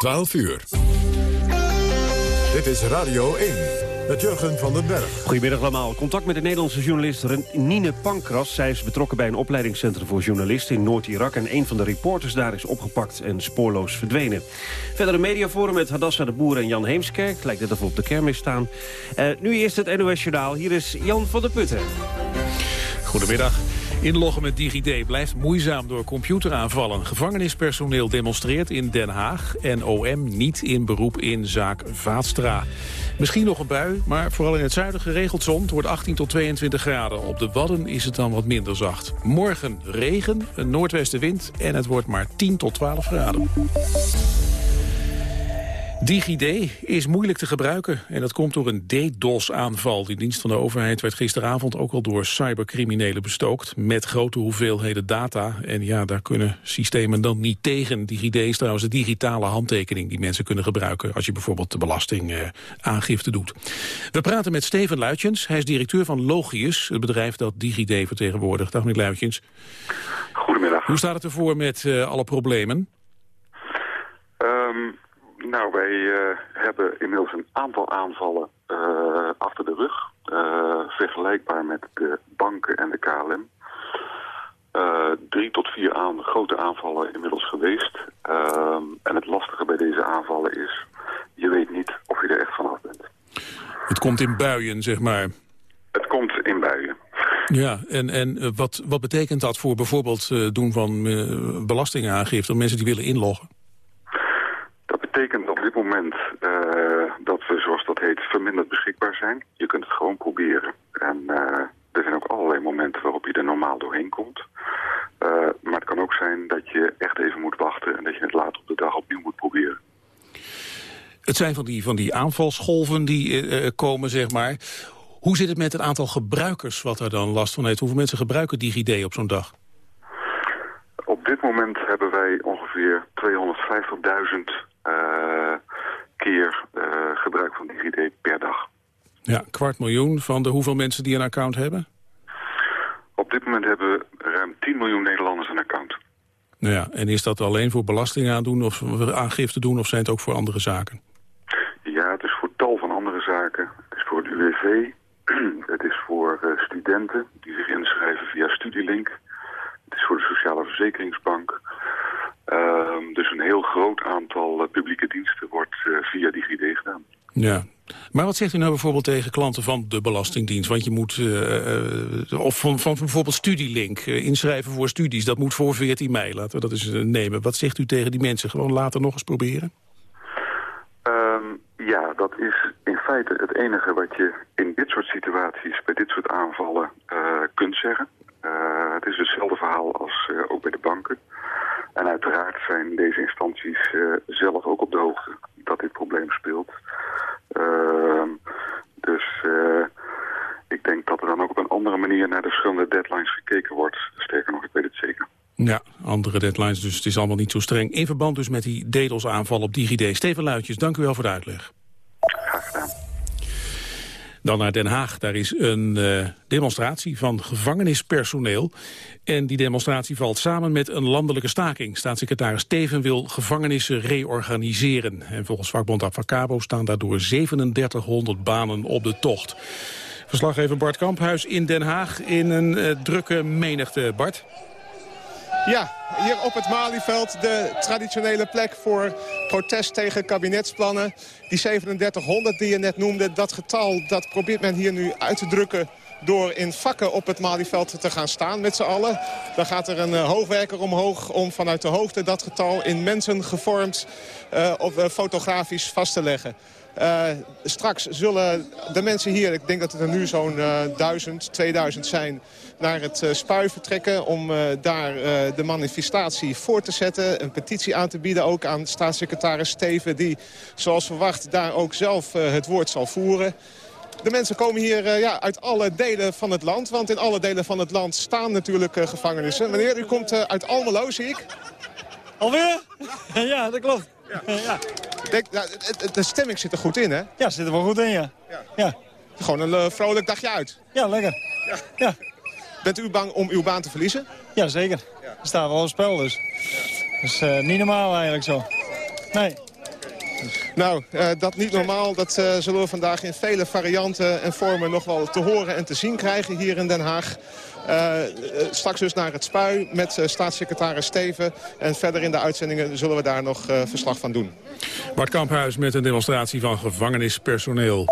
12 uur. Dit is Radio 1 met Jurgen van den Berg. Goedemiddag allemaal. Contact met de Nederlandse journalist Nine Pankras. Zij is betrokken bij een opleidingscentrum voor journalisten in Noord-Irak... en een van de reporters daar is opgepakt en spoorloos verdwenen. Verder een mediaforum met Hadassa de Boer en Jan Heemskerk. Lijkt net of we op de kermis staan. Uh, nu eerst het NOS Journaal. Hier is Jan van der Putten. Goedemiddag. Inloggen met DigiD blijft moeizaam door computeraanvallen. Gevangenispersoneel demonstreert in Den Haag en OM niet in beroep in zaak Vaatstra. Misschien nog een bui, maar vooral in het zuiden geregeld zon. Het wordt 18 tot 22 graden. Op de Wadden is het dan wat minder zacht. Morgen regen, een noordwestenwind en het wordt maar 10 tot 12 graden. DigiD is moeilijk te gebruiken en dat komt door een DDoS-aanval. Die dienst van de overheid werd gisteravond ook al door cybercriminelen bestookt... met grote hoeveelheden data. En ja, daar kunnen systemen dan niet tegen. DigiD is trouwens de digitale handtekening die mensen kunnen gebruiken... als je bijvoorbeeld de belastingaangifte doet. We praten met Steven Luitjens. Hij is directeur van Logius, het bedrijf dat DigiD vertegenwoordigt. Dag meneer Luitjens. Goedemiddag. Hoe staat het ervoor met uh, alle problemen? Um nou, wij uh, hebben inmiddels een aantal aanvallen uh, achter de rug. Uh, vergelijkbaar met de banken en de KLM. drie tot vier aan, grote aanvallen inmiddels geweest. Ehm, en het lastige bij deze aanvallen is... je weet niet of je er echt vanaf bent. Het komt in buien, zeg maar. Het komt in buien. Ja, en, en wat, wat betekent dat voor bijvoorbeeld doen van belastingaangifte... mensen die willen inloggen? betekent op dit moment uh, dat we, zoals dat heet, verminderd beschikbaar zijn. Je kunt het gewoon proberen. En uh, er zijn ook allerlei momenten waarop je er normaal doorheen komt. Uh, maar het kan ook zijn dat je echt even moet wachten en dat je het later op de dag opnieuw moet proberen. Het zijn van die, van die aanvalsgolven die komen, zeg maar. Hoe zit het met het aantal gebruikers wat er dan last van heeft? Hoeveel mensen gebruiken DigiD op zo'n dag? Op dit moment hebben wij ongeveer 250.000 uh, keer uh, gebruik van DigiD per dag. Ja, kwart miljoen van de hoeveel mensen die een account hebben? Op dit moment hebben we ruim 10 miljoen Nederlanders een account. Nou ja, en is dat alleen voor belasting aandoen of aangifte doen of zijn het ook voor andere zaken? Ja, het is voor tal van andere zaken. Het is voor het UWV, het is voor uh, studenten die zich inschrijven via Studielink. Het is voor de Sociale Verzekeringsbank. Uh, dus een heel groot aantal uh, publieke diensten wordt uh, via DigiD gedaan. Ja, maar wat zegt u nou bijvoorbeeld tegen klanten van de Belastingdienst? Want je moet, uh, of van, van bijvoorbeeld Studielink, inschrijven voor studies. Dat moet voor 14 mei, laten we dat eens nemen. Wat zegt u tegen die mensen? Gewoon later nog eens proberen? Um, ja, dat is in feite het enige wat je in dit soort situaties, bij dit soort aanvallen, kunt zeggen. het is hetzelfde verhaal als ook bij de banken. En uiteraard zijn deze instanties uh, zelf ook op de hoogte dat dit probleem speelt. Uh, dus uh, ik denk dat er dan ook op een andere manier naar de verschillende deadlines gekeken wordt. Sterker nog, ik weet het zeker. Ja, andere deadlines, dus het is allemaal niet zo streng. In verband dus met die DDoS-aanval op DigiD. Steven Luitjes, dank u wel voor de uitleg. Graag gedaan. Dan naar Den Haag. Daar is een uh, demonstratie van gevangenispersoneel. En die demonstratie valt samen met een landelijke staking. Staatssecretaris Teven wil gevangenissen reorganiseren. En volgens vakbond Avacabo staan daardoor 3700 banen op de tocht. Verslaggever Bart Kamphuis in Den Haag in een uh, drukke menigte. Bart? Ja, hier op het Malieveld de traditionele plek voor protest tegen kabinetsplannen. Die 3700 die je net noemde, dat getal dat probeert men hier nu uit te drukken door in vakken op het Malieveld te gaan staan met z'n allen. Dan gaat er een uh, hoogwerker omhoog om vanuit de hoogte dat getal in mensen gevormd uh, of uh, fotografisch vast te leggen. Straks zullen de mensen hier, ik denk dat het er nu zo'n uh, 1000, 2000 zijn, naar het uh, spui vertrekken om daar de manifestatie voor te zetten. Een petitie aan te bieden ook aan staatssecretaris Steven, die zoals verwacht daar ook zelf het woord zal voeren. De mensen komen hier ja, uit alle delen van het land. Want in alle delen van het land staan natuurlijk gevangenissen. Meneer, u komt uit Almelo, zie ik. Alweer? ja, dat klopt. Ja. ja. Denk, ja, de stemming zit er goed in, hè? Ja, zit er wel goed in, ja. ja. ja. Gewoon een uh, vrolijk dagje uit. Ja, lekker. Ja. Ja. Bent u bang om uw baan te verliezen? Ja, zeker. Er staat wel een spel dus. Ja. Dat is uh, niet normaal eigenlijk zo. Nee. Nou, uh, dat niet normaal, dat uh, zullen we vandaag in vele varianten en vormen nog wel te horen en te zien krijgen hier in Den Haag. Uh, straks dus naar het spui met staatssecretaris Steven. En verder in de uitzendingen zullen we daar nog verslag van doen. Bart Kamphuis met een demonstratie van gevangenispersoneel.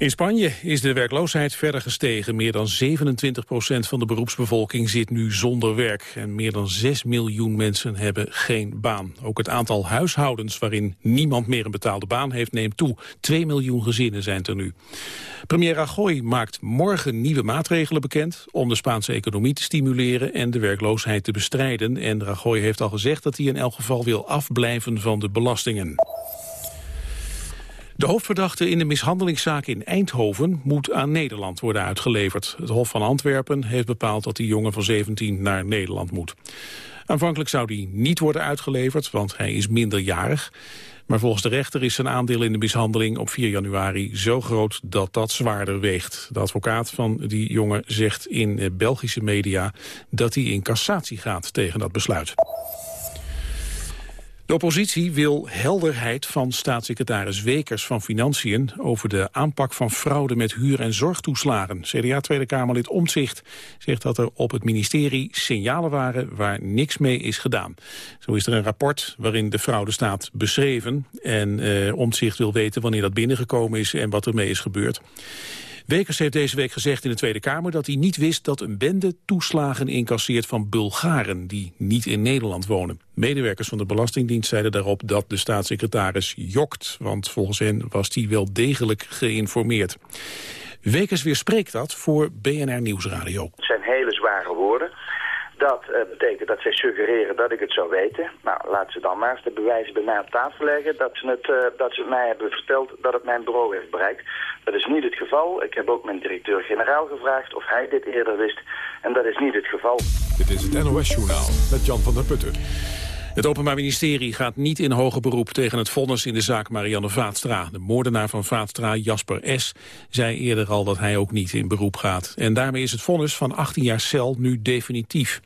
In Spanje is de werkloosheid verder gestegen. Meer dan 27 procent van de beroepsbevolking zit nu zonder werk. En meer dan 6 miljoen mensen hebben geen baan. Ook het aantal huishoudens waarin niemand meer een betaalde baan heeft neemt toe. 2 miljoen gezinnen zijn er nu. Premier Rajoy maakt morgen nieuwe maatregelen bekend... om de Spaanse economie te stimuleren en de werkloosheid te bestrijden. En Rajoy heeft al gezegd dat hij in elk geval wil afblijven van de belastingen. De hoofdverdachte in de mishandelingszaak in Eindhoven moet aan Nederland worden uitgeleverd. Het Hof van Antwerpen heeft bepaald dat die jongen van 17 naar Nederland moet. Aanvankelijk zou die niet worden uitgeleverd, want hij is minderjarig. Maar volgens de rechter is zijn aandeel in de mishandeling op 4 januari zo groot dat dat zwaarder weegt. De advocaat van die jongen zegt in Belgische media dat hij in cassatie gaat tegen dat besluit. De oppositie wil helderheid van staatssecretaris Wekers van Financiën over de aanpak van fraude met huur- en zorgtoeslagen. CDA Tweede Kamerlid Omtzigt zegt dat er op het ministerie signalen waren waar niks mee is gedaan. Zo is er een rapport waarin de fraude staat beschreven en eh, Omtzigt wil weten wanneer dat binnengekomen is en wat ermee is gebeurd. Wekers heeft deze week gezegd in de Tweede Kamer dat hij niet wist dat een bende toeslagen incasseert van Bulgaren die niet in Nederland wonen. Medewerkers van de Belastingdienst zeiden daarop dat de staatssecretaris jokt, want volgens hen was hij wel degelijk geïnformeerd. Wekers weerspreekt dat voor BNR Nieuwsradio. Zijn. Dat uh, betekent dat zij suggereren dat ik het zou weten. Nou, laten ze dan maar eens de bewijzen bij mij op tafel leggen... dat ze, het, uh, dat ze mij hebben verteld dat het mijn bureau heeft bereikt. Dat is niet het geval. Ik heb ook mijn directeur-generaal gevraagd of hij dit eerder wist. En dat is niet het geval. Dit is het NOS-journaal met Jan van der Putten. Het Openbaar Ministerie gaat niet in hoger beroep tegen het vonnis in de zaak Marianne Vaatstra. De moordenaar van Vaatstra, Jasper S., zei eerder al dat hij ook niet in beroep gaat. En daarmee is het vonnis van 18 jaar cel nu definitief.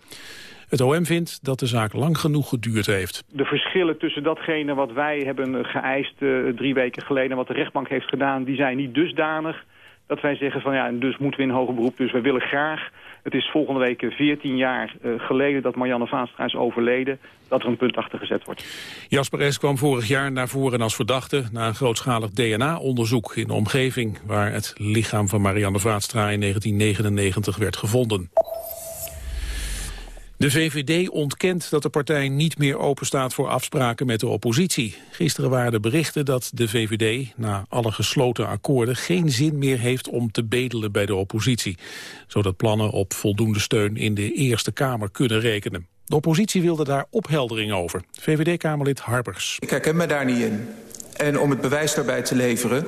Het OM vindt dat de zaak lang genoeg geduurd heeft. De verschillen tussen datgene wat wij hebben geëist uh, drie weken geleden... wat de rechtbank heeft gedaan, die zijn niet dusdanig... dat wij zeggen van ja, dus moeten we in hoger beroep. Dus we willen graag het is volgende week 14 jaar uh, geleden dat Marianne Vaanstra is overleden... dat er een punt achter gezet wordt. Jasper S. kwam vorig jaar naar voren als verdachte... na een grootschalig DNA-onderzoek in de omgeving... waar het lichaam van Marianne Vaatstra in 1999 werd gevonden. De VVD ontkent dat de partij niet meer openstaat voor afspraken met de oppositie. Gisteren waren de berichten dat de VVD, na alle gesloten akkoorden, geen zin meer heeft om te bedelen bij de oppositie. Zodat plannen op voldoende steun in de Eerste Kamer kunnen rekenen. De oppositie wilde daar opheldering over. VVD-Kamerlid Harbers. Ik herken me daar niet in. En om het bewijs daarbij te leveren...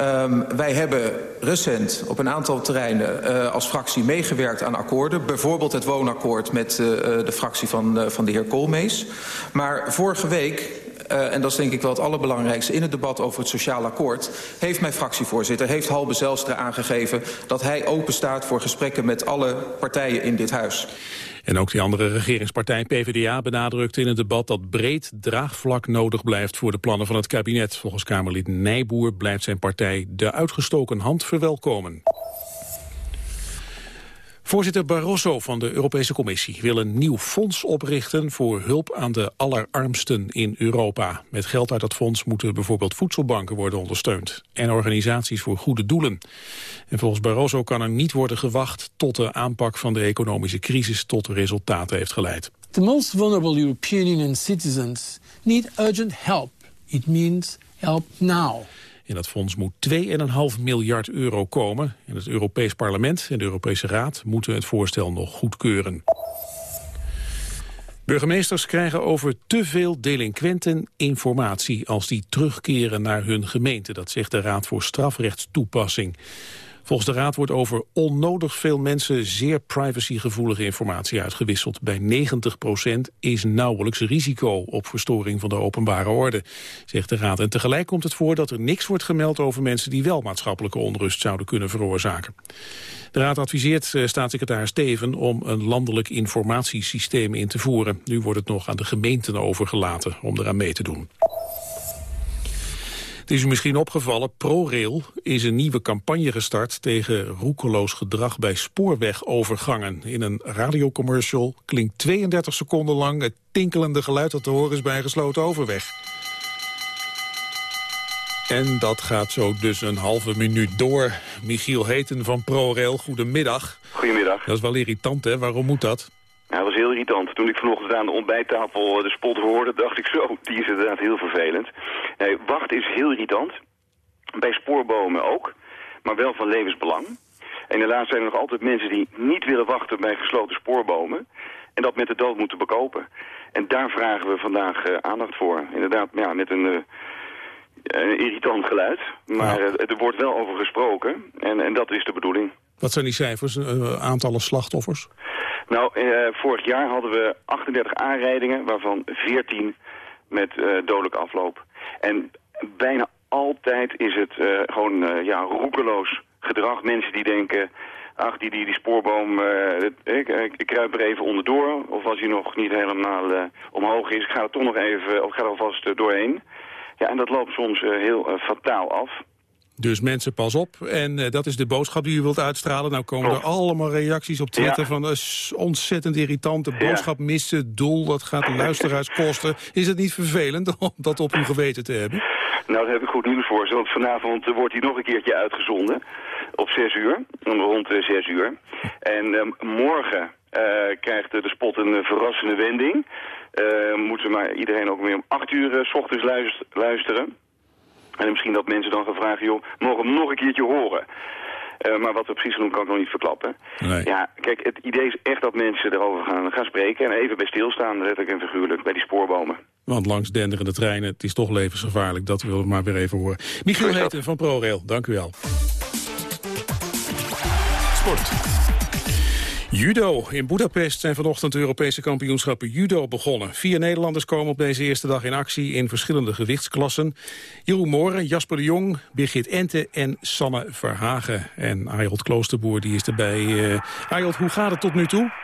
Um, wij hebben recent op een aantal terreinen uh, als fractie meegewerkt aan akkoorden. Bijvoorbeeld het woonakkoord met uh, de fractie van, van de heer Koolmees. Maar vorige week en dat is denk ik wel het allerbelangrijkste in het debat over het sociaal akkoord... heeft mijn fractievoorzitter, heeft Halbe Zelstra aangegeven... dat hij open staat voor gesprekken met alle partijen in dit huis. En ook die andere regeringspartij PvdA benadrukte in het debat dat breed draagvlak nodig blijft voor de plannen van het kabinet. Volgens Kamerlid Nijboer blijft zijn partij de uitgestoken hand verwelkomen. Voorzitter Barroso van de Europese Commissie wil een nieuw fonds oprichten voor hulp aan de allerarmsten in Europa. Met geld uit dat fonds moeten bijvoorbeeld voedselbanken worden ondersteund en organisaties voor goede doelen. En volgens Barroso kan er niet worden gewacht tot de aanpak van de economische crisis tot resultaten heeft geleid. The most vulnerable European Union citizens need urgent help. It means help now. In dat fonds moet 2,5 miljard euro komen. En het Europees Parlement en de Europese Raad moeten het voorstel nog goedkeuren. Burgemeesters krijgen over te veel delinquenten informatie als die terugkeren naar hun gemeente. Dat zegt de Raad voor Strafrechtstoepassing. Volgens de Raad wordt over onnodig veel mensen zeer privacygevoelige informatie uitgewisseld. Bij 90% is nauwelijks risico op verstoring van de openbare orde, zegt de Raad. En tegelijk komt het voor dat er niks wordt gemeld over mensen die wel maatschappelijke onrust zouden kunnen veroorzaken. De Raad adviseert eh, staatssecretaris Steven om een landelijk informatiesysteem in te voeren. Nu wordt het nog aan de gemeenten overgelaten om eraan mee te doen. Het is u misschien opgevallen, ProRail is een nieuwe campagne gestart tegen roekeloos gedrag bij spoorwegovergangen. In een radiocommercial klinkt 32 seconden lang het tinkelende geluid dat te horen is bij een gesloten overweg. En dat gaat zo dus een halve minuut door. Michiel Heten van ProRail, goedemiddag. Goedemiddag. Dat is wel irritant, hè? Waarom moet dat? Ja, dat was heel irritant. Toen ik vanochtend aan de ontbijttafel de spot hoorde, dacht ik zo, die is inderdaad heel vervelend. Nee, wacht is heel irritant. Bij spoorbomen ook, maar wel van levensbelang. En helaas zijn er nog altijd mensen die niet willen wachten bij gesloten spoorbomen. En dat met de dood moeten bekopen. En daar vragen we vandaag uh, aandacht voor. Inderdaad, ja, met een... Uh, een irritant geluid, maar ja. er wordt wel over gesproken en, en dat is de bedoeling. Wat zijn die cijfers, uh, aantallen slachtoffers? Nou, uh, vorig jaar hadden we 38 aanrijdingen, waarvan 14 met uh, dodelijk afloop. En bijna altijd is het gewoon ja, roekeloos gedrag. Mensen die denken, ach, die, die, die spoorboom, ik, ik kruip er even onderdoor. Of als hij nog niet helemaal omhoog is, ik ga er toch nog even, of ga er alvast doorheen. Ja, en dat loopt soms heel fataal af. Dus mensen, pas op. En uh, dat is de boodschap die u wilt uitstralen. Nou komen er allemaal reacties op Twitter ja. van... is ontzettend irritant, de boodschap ja. het doel... dat gaat de luisteraars kosten. Is het niet vervelend om dat op uw geweten te hebben? Nou, daar heb ik goed nieuws voor. Want vanavond wordt hij nog een keertje uitgezonden. Op 6 uur, rond 6 uur. En morgen krijgt de spot een verrassende wending... Uh, moeten maar iedereen ook weer om acht uur uh, s ochtends luisteren. En misschien dat mensen dan gaan vragen, joh, mogen we hem nog een keertje horen? Uh, maar wat we precies doen kan ik nog niet verklappen. Nee. Ja, kijk, het idee is echt dat mensen erover gaan, gaan spreken... en even bij stilstaan, letterlijk en figuurlijk, bij die spoorbomen. Want langs denderende treinen, het is toch levensgevaarlijk. Dat willen we maar weer even horen. Michiel Heten van ProRail, dank u wel. Sport. Judo. In Budapest zijn vanochtend de Europese kampioenschappen judo begonnen. Vier Nederlanders komen op deze eerste dag in actie in verschillende gewichtsklassen. Jeroen Mooren, Jasper de Jong, Birgit Ente en Sanne Verhagen. En Ayot Kloosterboer die is erbij. Uh, hoe gaat het tot nu toe?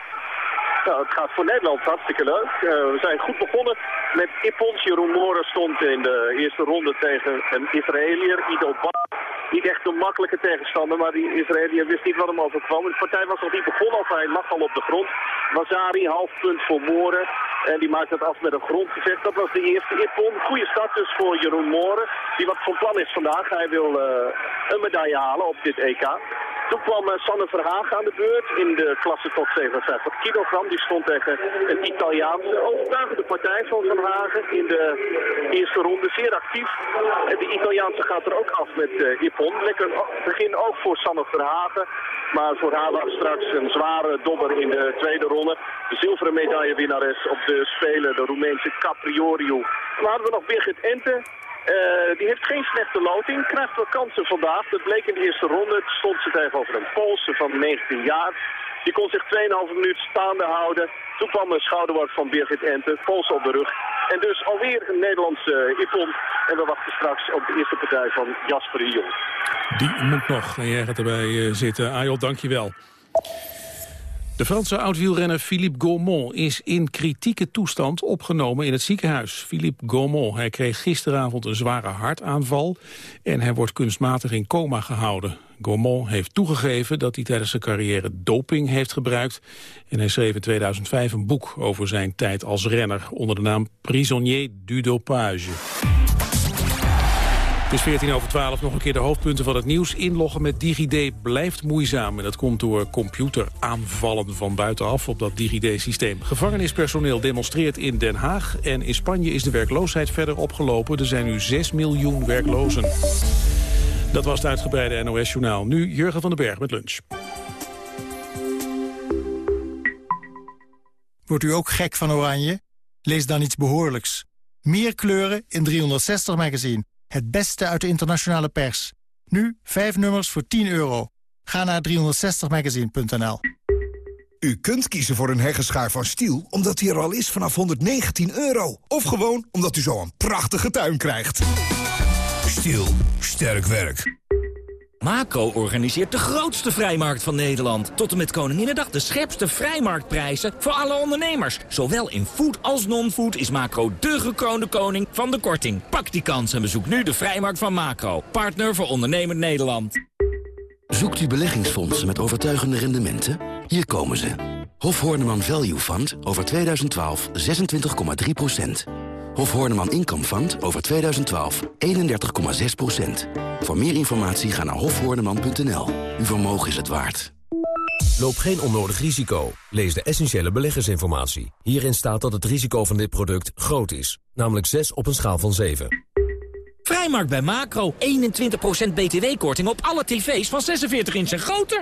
Nou, het gaat voor Nederland hartstikke leuk. Uh, we zijn goed begonnen met Ippons. Jeroen Mooren stond in de eerste ronde tegen een Israëliër, Ido Bar. Niet echt een makkelijke tegenstander, maar die Israëliër wist niet wat hem overkwam. De partij was nog niet begonnen, of hij lag al op de grond. Wazari, half punt voor Mooren. En die maakt het af met een grondgevecht. Dat was de eerste Ippon. Goede start dus voor Jeroen Mooren. Die wat van plan is vandaag. Hij wil uh, een medaille halen op dit EK. Toen kwam uh, Sanne Verhagen aan de beurt in de klasse tot 57 kilogram. Die stond tegen een Italiaanse overtuigende partij van Van Hagen in de eerste ronde. Zeer actief. En de Italiaanse gaat er ook af met uh, Ippon. Lekker begin ook voor Sanne Verhagen. Maar voor haar was straks een zware dobber in de tweede ronde. De zilveren medaillewinnares op de Spelen, de Roemeense Caprioriu. Dan we nog Birgit Ente. Uh, die heeft geen slechte loting, krijgt wel kansen vandaag. Dat bleek in de eerste ronde. Stond ze tegenover een Poolse van 19 jaar. Die kon zich 2,5 minuut staande houden. Toen kwam een schouderworp van Birgit Ente, Poolse op de rug. En dus alweer een Nederlandse uh, ippon. En we wachten straks op de eerste partij van Jasper de Jong. Die moet nog. En jij gaat erbij uh, zitten. Ayot, dank je wel. De Franse oud-wielrenner Philippe Gaumont is in kritieke toestand opgenomen in het ziekenhuis. Philippe Gaumont hij kreeg gisteravond een zware hartaanval en hij wordt kunstmatig in coma gehouden. Gaumont heeft toegegeven dat hij tijdens zijn carrière doping heeft gebruikt. En hij schreef in 2005 een boek over zijn tijd als renner onder de naam Prisonnier du dopage. Het is 14 over 12, nog een keer de hoofdpunten van het nieuws. Inloggen met DigiD blijft moeizaam. En dat komt door computeraanvallen van buitenaf op dat DigiD-systeem. Gevangenispersoneel demonstreert in Den Haag. En in Spanje is de werkloosheid verder opgelopen. Er zijn nu 6 miljoen werklozen. Dat was het uitgebreide NOS-journaal. Nu Jurgen van den Berg met lunch. Wordt u ook gek van oranje? Lees dan iets behoorlijks. Meer kleuren in 360 magazine. Het beste uit de internationale pers. Nu 5 nummers voor 10 euro. Ga naar 360magazine.nl. U kunt kiezen voor een heggenschaar van Stiel... omdat die er al is vanaf 119 euro. Of gewoon omdat u zo een prachtige tuin krijgt. Stiel. Sterk werk. Macro organiseert de grootste vrijmarkt van Nederland. Tot en met Koninginnedag de scherpste vrijmarktprijzen voor alle ondernemers. Zowel in food als non-food is Macro de gekroonde koning van de korting. Pak die kans en bezoek nu de vrijmarkt van Macro. Partner voor ondernemend Nederland. Zoekt u beleggingsfondsen met overtuigende rendementen? Hier komen ze. Hof Horneman Value Fund over 2012 26,3 Hof Horneman Income Fund over 2012 31,6% Voor meer informatie ga naar hofhoorneman.nl. Uw vermogen is het waard. Loop geen onnodig risico. Lees de essentiële beleggersinformatie. Hierin staat dat het risico van dit product groot is. Namelijk 6 op een schaal van 7. Vrijmarkt bij Macro. 21% btw-korting op alle tv's van 46 inch en groter.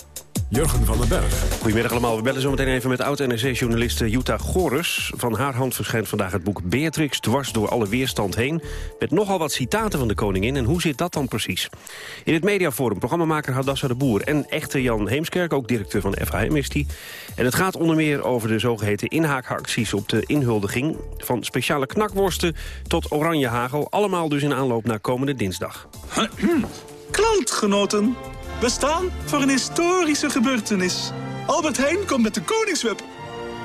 Jurgen van den Berg. Goedemiddag allemaal. We bellen zometeen even met oud-NRC-journaliste Jutta Gorus. Van haar hand verschijnt vandaag het boek Beatrix dwars door alle weerstand heen. Met nogal wat citaten van de koningin. En hoe zit dat dan precies? In het mediaforum programmamaker Hadassa de Boer en echte Jan Heemskerk, ook directeur van FHM is die. En het gaat onder meer over de zogeheten inhaakacties op de inhuldiging. Van speciale knakworsten tot oranje hagel. Allemaal dus in aanloop naar komende dinsdag. Klantgenoten, we staan voor een historische gebeurtenis. Albert Heijn komt met de Koningsweb.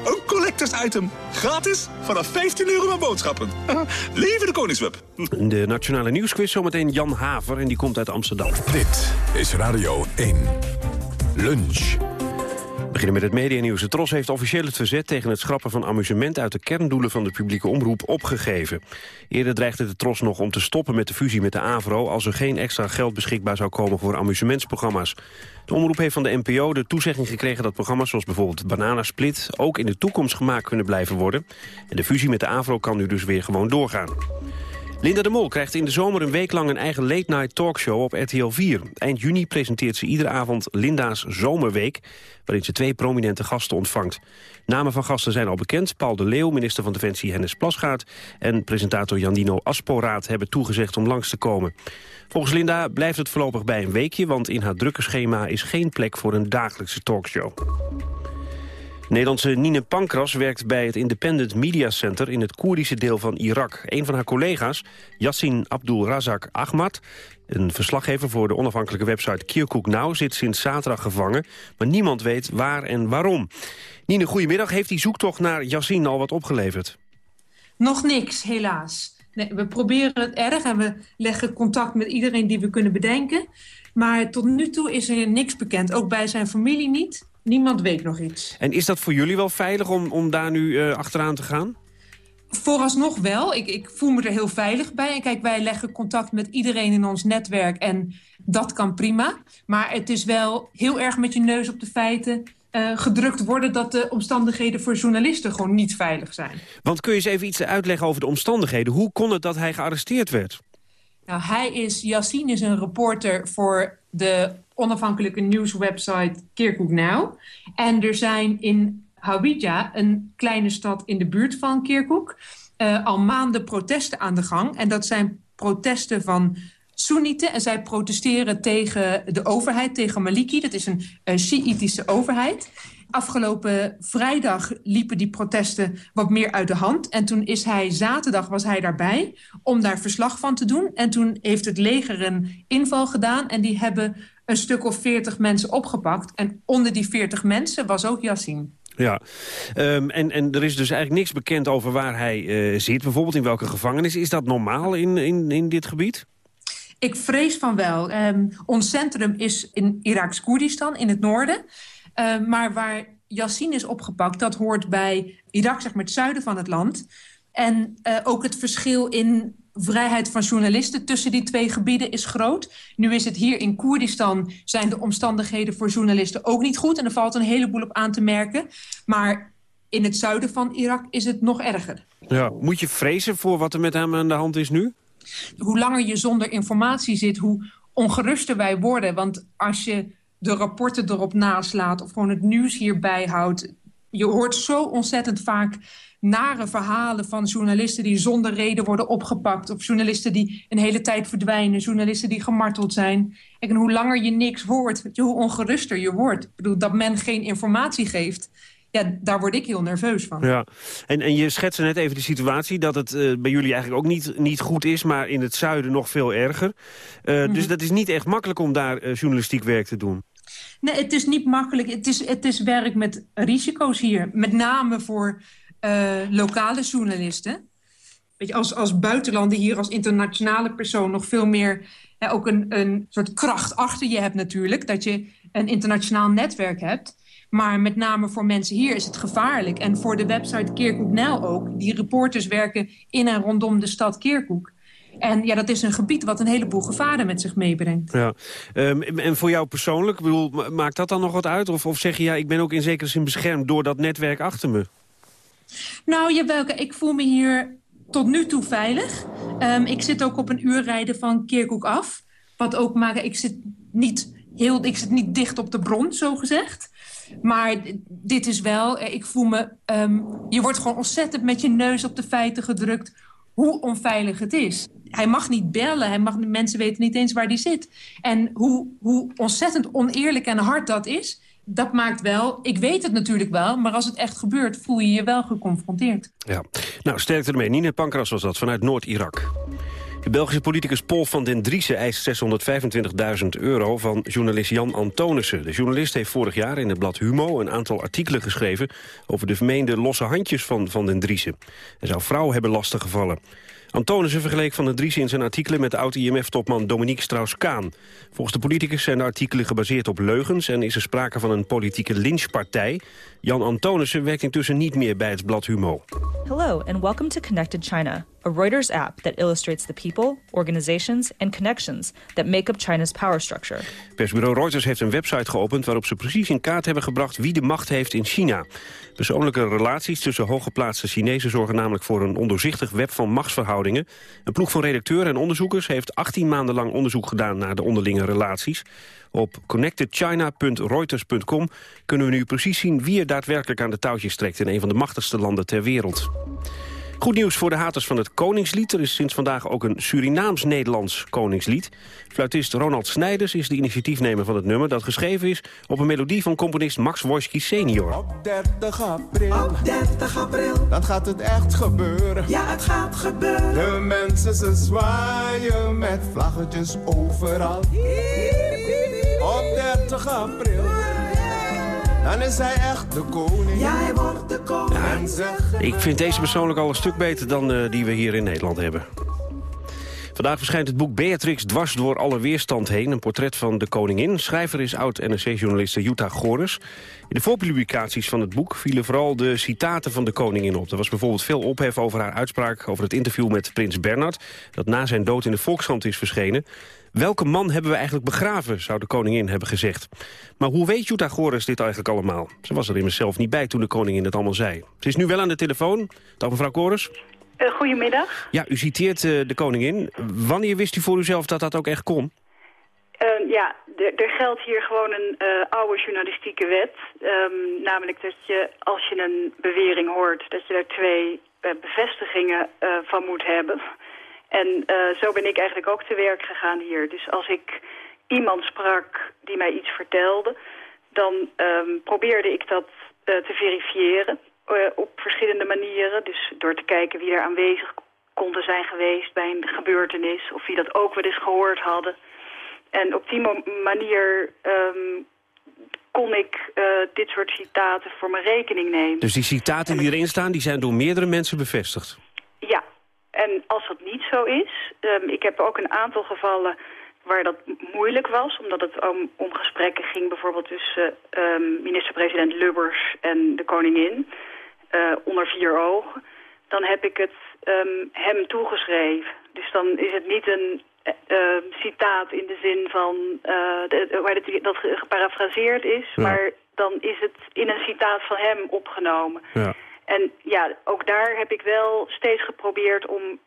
Een collectors item. Gratis vanaf 15 euro aan boodschappen. Lieve de Koningsweb. In de Nationale Nieuwsquiz zometeen Jan Haver en die komt uit Amsterdam. Dit is Radio 1. Lunch. Beginnen met het medianieuws. De Tros heeft officieel het verzet tegen het schrappen van amusement... uit de kerndoelen van de publieke omroep opgegeven. Eerder dreigde de Tros nog om te stoppen met de fusie met de AVRO... als er geen extra geld beschikbaar zou komen voor amusementsprogramma's. De omroep heeft van de NPO de toezegging gekregen dat programma's... zoals bijvoorbeeld Bananasplit ook in de toekomst gemaakt kunnen blijven worden. En de fusie met de AVRO kan nu dus weer gewoon doorgaan. Linda de Mol krijgt in de zomer een week lang een eigen late-night talkshow op RTL 4. Eind juni presenteert ze iedere avond Linda's Zomerweek... waarin ze twee prominente gasten ontvangt. Namen van gasten zijn al bekend. Paul de Leeuw, minister van Defensie Hennis Plasgaard... en presentator Janino Asporaat hebben toegezegd om langs te komen. Volgens Linda blijft het voorlopig bij een weekje... want in haar drukke schema is geen plek voor een dagelijkse talkshow. Nederlandse Nine Pankras werkt bij het Independent Media Center in het Koerdische deel van Irak. Een van haar collega's, Yassin Abdul Razak Ahmad, een verslaggever voor de onafhankelijke website Kirkuk Now, zit sinds zaterdag gevangen, maar niemand weet waar en waarom. Nine, goedemiddag. Heeft die zoektocht naar Yassin al wat opgeleverd? Nog niks, helaas. Nee, we proberen het erg en we leggen contact met iedereen die we kunnen bedenken. Maar tot nu toe is er niks bekend, ook bij zijn familie niet. Niemand weet nog iets. En is dat voor jullie wel veilig om, om daar nu uh, achteraan te gaan? Vooralsnog wel. Ik, ik voel me er heel veilig bij. En kijk, wij leggen contact met iedereen in ons netwerk en dat kan prima. Maar het is wel heel erg met je neus op de feiten uh, gedrukt worden... dat de omstandigheden voor journalisten gewoon niet veilig zijn. Want kun je eens even iets uitleggen over de omstandigheden? Hoe kon het dat hij gearresteerd werd? Nou, hij is, Yassine is een reporter voor de onafhankelijke nieuwswebsite Kirkuk Now. En er zijn in Hawija, een kleine stad in de buurt van Kirkuk... Uh, al maanden protesten aan de gang. En dat zijn protesten van Soenieten. En zij protesteren tegen de overheid, tegen Maliki. Dat is een uh, overheid. Afgelopen vrijdag liepen die protesten wat meer uit de hand. En toen is hij, zaterdag was hij daarbij om daar verslag van te doen. En toen heeft het leger een inval gedaan. En die hebben een stuk of veertig mensen opgepakt. En onder die veertig mensen was ook Yassine. Ja, um, en, en er is dus eigenlijk niks bekend over waar hij uh, zit. Bijvoorbeeld in welke gevangenis. Is dat normaal in, in, in dit gebied? Ik vrees van wel. Um, ons centrum is in Iraks Koerdistan, in het noorden. Uh, maar waar Yassine is opgepakt, dat hoort bij Irak, zeg maar het zuiden van het land. En uh, ook het verschil in vrijheid van journalisten tussen die twee gebieden is groot. Nu is het hier in Koerdistan zijn de omstandigheden voor journalisten ook niet goed. En er valt een heleboel op aan te merken. Maar in het zuiden van Irak is het nog erger. Ja, moet je vrezen voor wat er met hem aan de hand is nu? Hoe langer je zonder informatie zit, hoe ongeruster wij worden. Want als je de rapporten erop naslaat of gewoon het nieuws hierbij houdt... Je hoort zo ontzettend vaak nare verhalen van journalisten die zonder reden worden opgepakt. Of journalisten die een hele tijd verdwijnen. Journalisten die gemarteld zijn. En hoe langer je niks hoort, hoe ongeruster je wordt. Ik bedoel, dat men geen informatie geeft. Ja, daar word ik heel nerveus van. Ja. En, en je schetste net even de situatie dat het uh, bij jullie eigenlijk ook niet, niet goed is... maar in het zuiden nog veel erger. Uh, mm -hmm. Dus dat is niet echt makkelijk om daar uh, journalistiek werk te doen. Nee, het is niet makkelijk. Het is, het is werk met risico's hier. Met name voor lokale journalisten. Weet je, als, als buitenlander hier, als internationale persoon... nog veel meer ja, ook een, een soort kracht achter je hebt natuurlijk. Dat je een internationaal netwerk hebt. Maar met name voor mensen hier is het gevaarlijk. En voor de website Kirkuk Now ook. Die reporters werken in en rondom de stad Kirkuk. En ja, dat is een gebied wat een heleboel gevaren met zich meebrengt. Ja. Um, en voor jou persoonlijk, bedoel, maakt dat dan nog wat uit? Of, of zeg je, ja, ik ben ook in zekere zin beschermd door dat netwerk achter me? Nou, jawel, ik voel me hier tot nu toe veilig. Um, ik zit ook op een uur rijden van Kirkuk af. Wat ook maakt, ik zit niet, heel, ik zit niet dicht op de bron, zo gezegd. Maar dit is wel, ik voel me... Um, je wordt gewoon ontzettend met je neus op de feiten gedrukt... hoe onveilig het is. Hij mag niet bellen, hij mag, mensen weten niet eens waar hij zit. En hoe, hoe ontzettend oneerlijk en hard dat is... dat maakt wel, ik weet het natuurlijk wel... maar als het echt gebeurt, voel je je wel geconfronteerd. Ja, nou, sterkte ermee. Nina Pankras was dat, vanuit Noord-Irak. De Belgische politicus Paul van den Driessen eist 625.000 euro van journalist Jan Antonissen. De journalist heeft vorig jaar in het blad Humo een aantal artikelen geschreven... over de vermeende losse handjes van Van den Driessen. Hij zou vrouw hebben lastiggevallen. Antonissen vergeleek Van den Driessen in zijn artikelen met oud-IMF-topman Dominique Strauss-Kaan. Volgens de politicus zijn de artikelen gebaseerd op leugens... en is er sprake van een politieke lynchpartij. Jan Antonissen werkt intussen niet meer bij het blad Humo. Hello and welcome to Connected China, a Reuters app that illustrates the people, organizations and connections that make up China's power structure. Persbureau Reuters heeft een website geopend waarop ze precies in kaart hebben gebracht wie de macht heeft in China. Persoonlijke relaties tussen hooggeplaatste Chinezen zorgen namelijk voor een ondoorzichtig web van machtsverhoudingen. Een ploeg van redacteuren en onderzoekers heeft 18 maanden lang onderzoek gedaan naar de onderlinge relaties. Op connectedchina.reuters.com kunnen we nu precies zien wie er daadwerkelijk aan de touwtjes trekt in een van de machtigste landen ter wereld. Goed nieuws voor de haters van het Koningslied. Er is sinds vandaag ook een Surinaams-Nederlands Koningslied. Fluitist Ronald Snijders is de initiatiefnemer van het nummer... dat geschreven is op een melodie van componist Max Wojski senior. Op 30 april, op 30 april, dan gaat het echt gebeuren. Ja, het gaat gebeuren. De mensen ze zwaaien met vlaggetjes overal. Op 30 april dan is hij echt de koning. Ja, hij wordt de koning. Ja, ik vind deze persoonlijk al een stuk beter dan uh, die we hier in Nederland hebben. Vandaag verschijnt het boek Beatrix dwars door alle weerstand heen. Een portret van de koningin. Schrijver is oud-NRC-journaliste Jutta Gores. In de voorpublicaties van het boek vielen vooral de citaten van de koningin op. Er was bijvoorbeeld veel ophef over haar uitspraak over het interview met prins Bernard... dat na zijn dood in de Volkskrant is verschenen. Welke man hebben we eigenlijk begraven, zou de koningin hebben gezegd. Maar hoe weet Jutta Gores dit eigenlijk allemaal? Ze was er immers zelf niet bij toen de koningin het allemaal zei. Ze is nu wel aan de telefoon. Dag mevrouw Gores. Uh, goedemiddag. Ja, u citeert uh, de koningin. Wanneer wist u voor uzelf dat dat ook echt kon? Uh, ja, er geldt hier gewoon een oude journalistieke wet. Um, namelijk dat je, als je een bewering hoort, dat je daar twee bevestigingen van moet hebben. En uh, zo ben ik eigenlijk ook te werk gegaan hier. Dus als ik iemand sprak die mij iets vertelde... dan um, probeerde ik dat uh, te verifiëren uh, op verschillende manieren. Dus door te kijken wie er aanwezig konden zijn geweest bij een gebeurtenis... of wie dat ook wel eens gehoord hadden. En op die manier um, kon ik dit soort citaten voor mijn rekening nemen. Dus die citaten die erin staan, die zijn door meerdere mensen bevestigd? En als dat niet zo is, um, ik heb ook een aantal gevallen waar dat moeilijk was, omdat het om, om gesprekken ging bijvoorbeeld tussen um, minister-president Lubbers en de koningin, uh, onder vier ogen, dan heb ik het um, hem toegeschreven. Dus dan is het niet een uh, citaat in de zin van uh, de, waar het, dat geparafraseerd is, ja. maar dan is het in een citaat van hem opgenomen. Ja. En ja, ook daar heb ik wel steeds geprobeerd om um,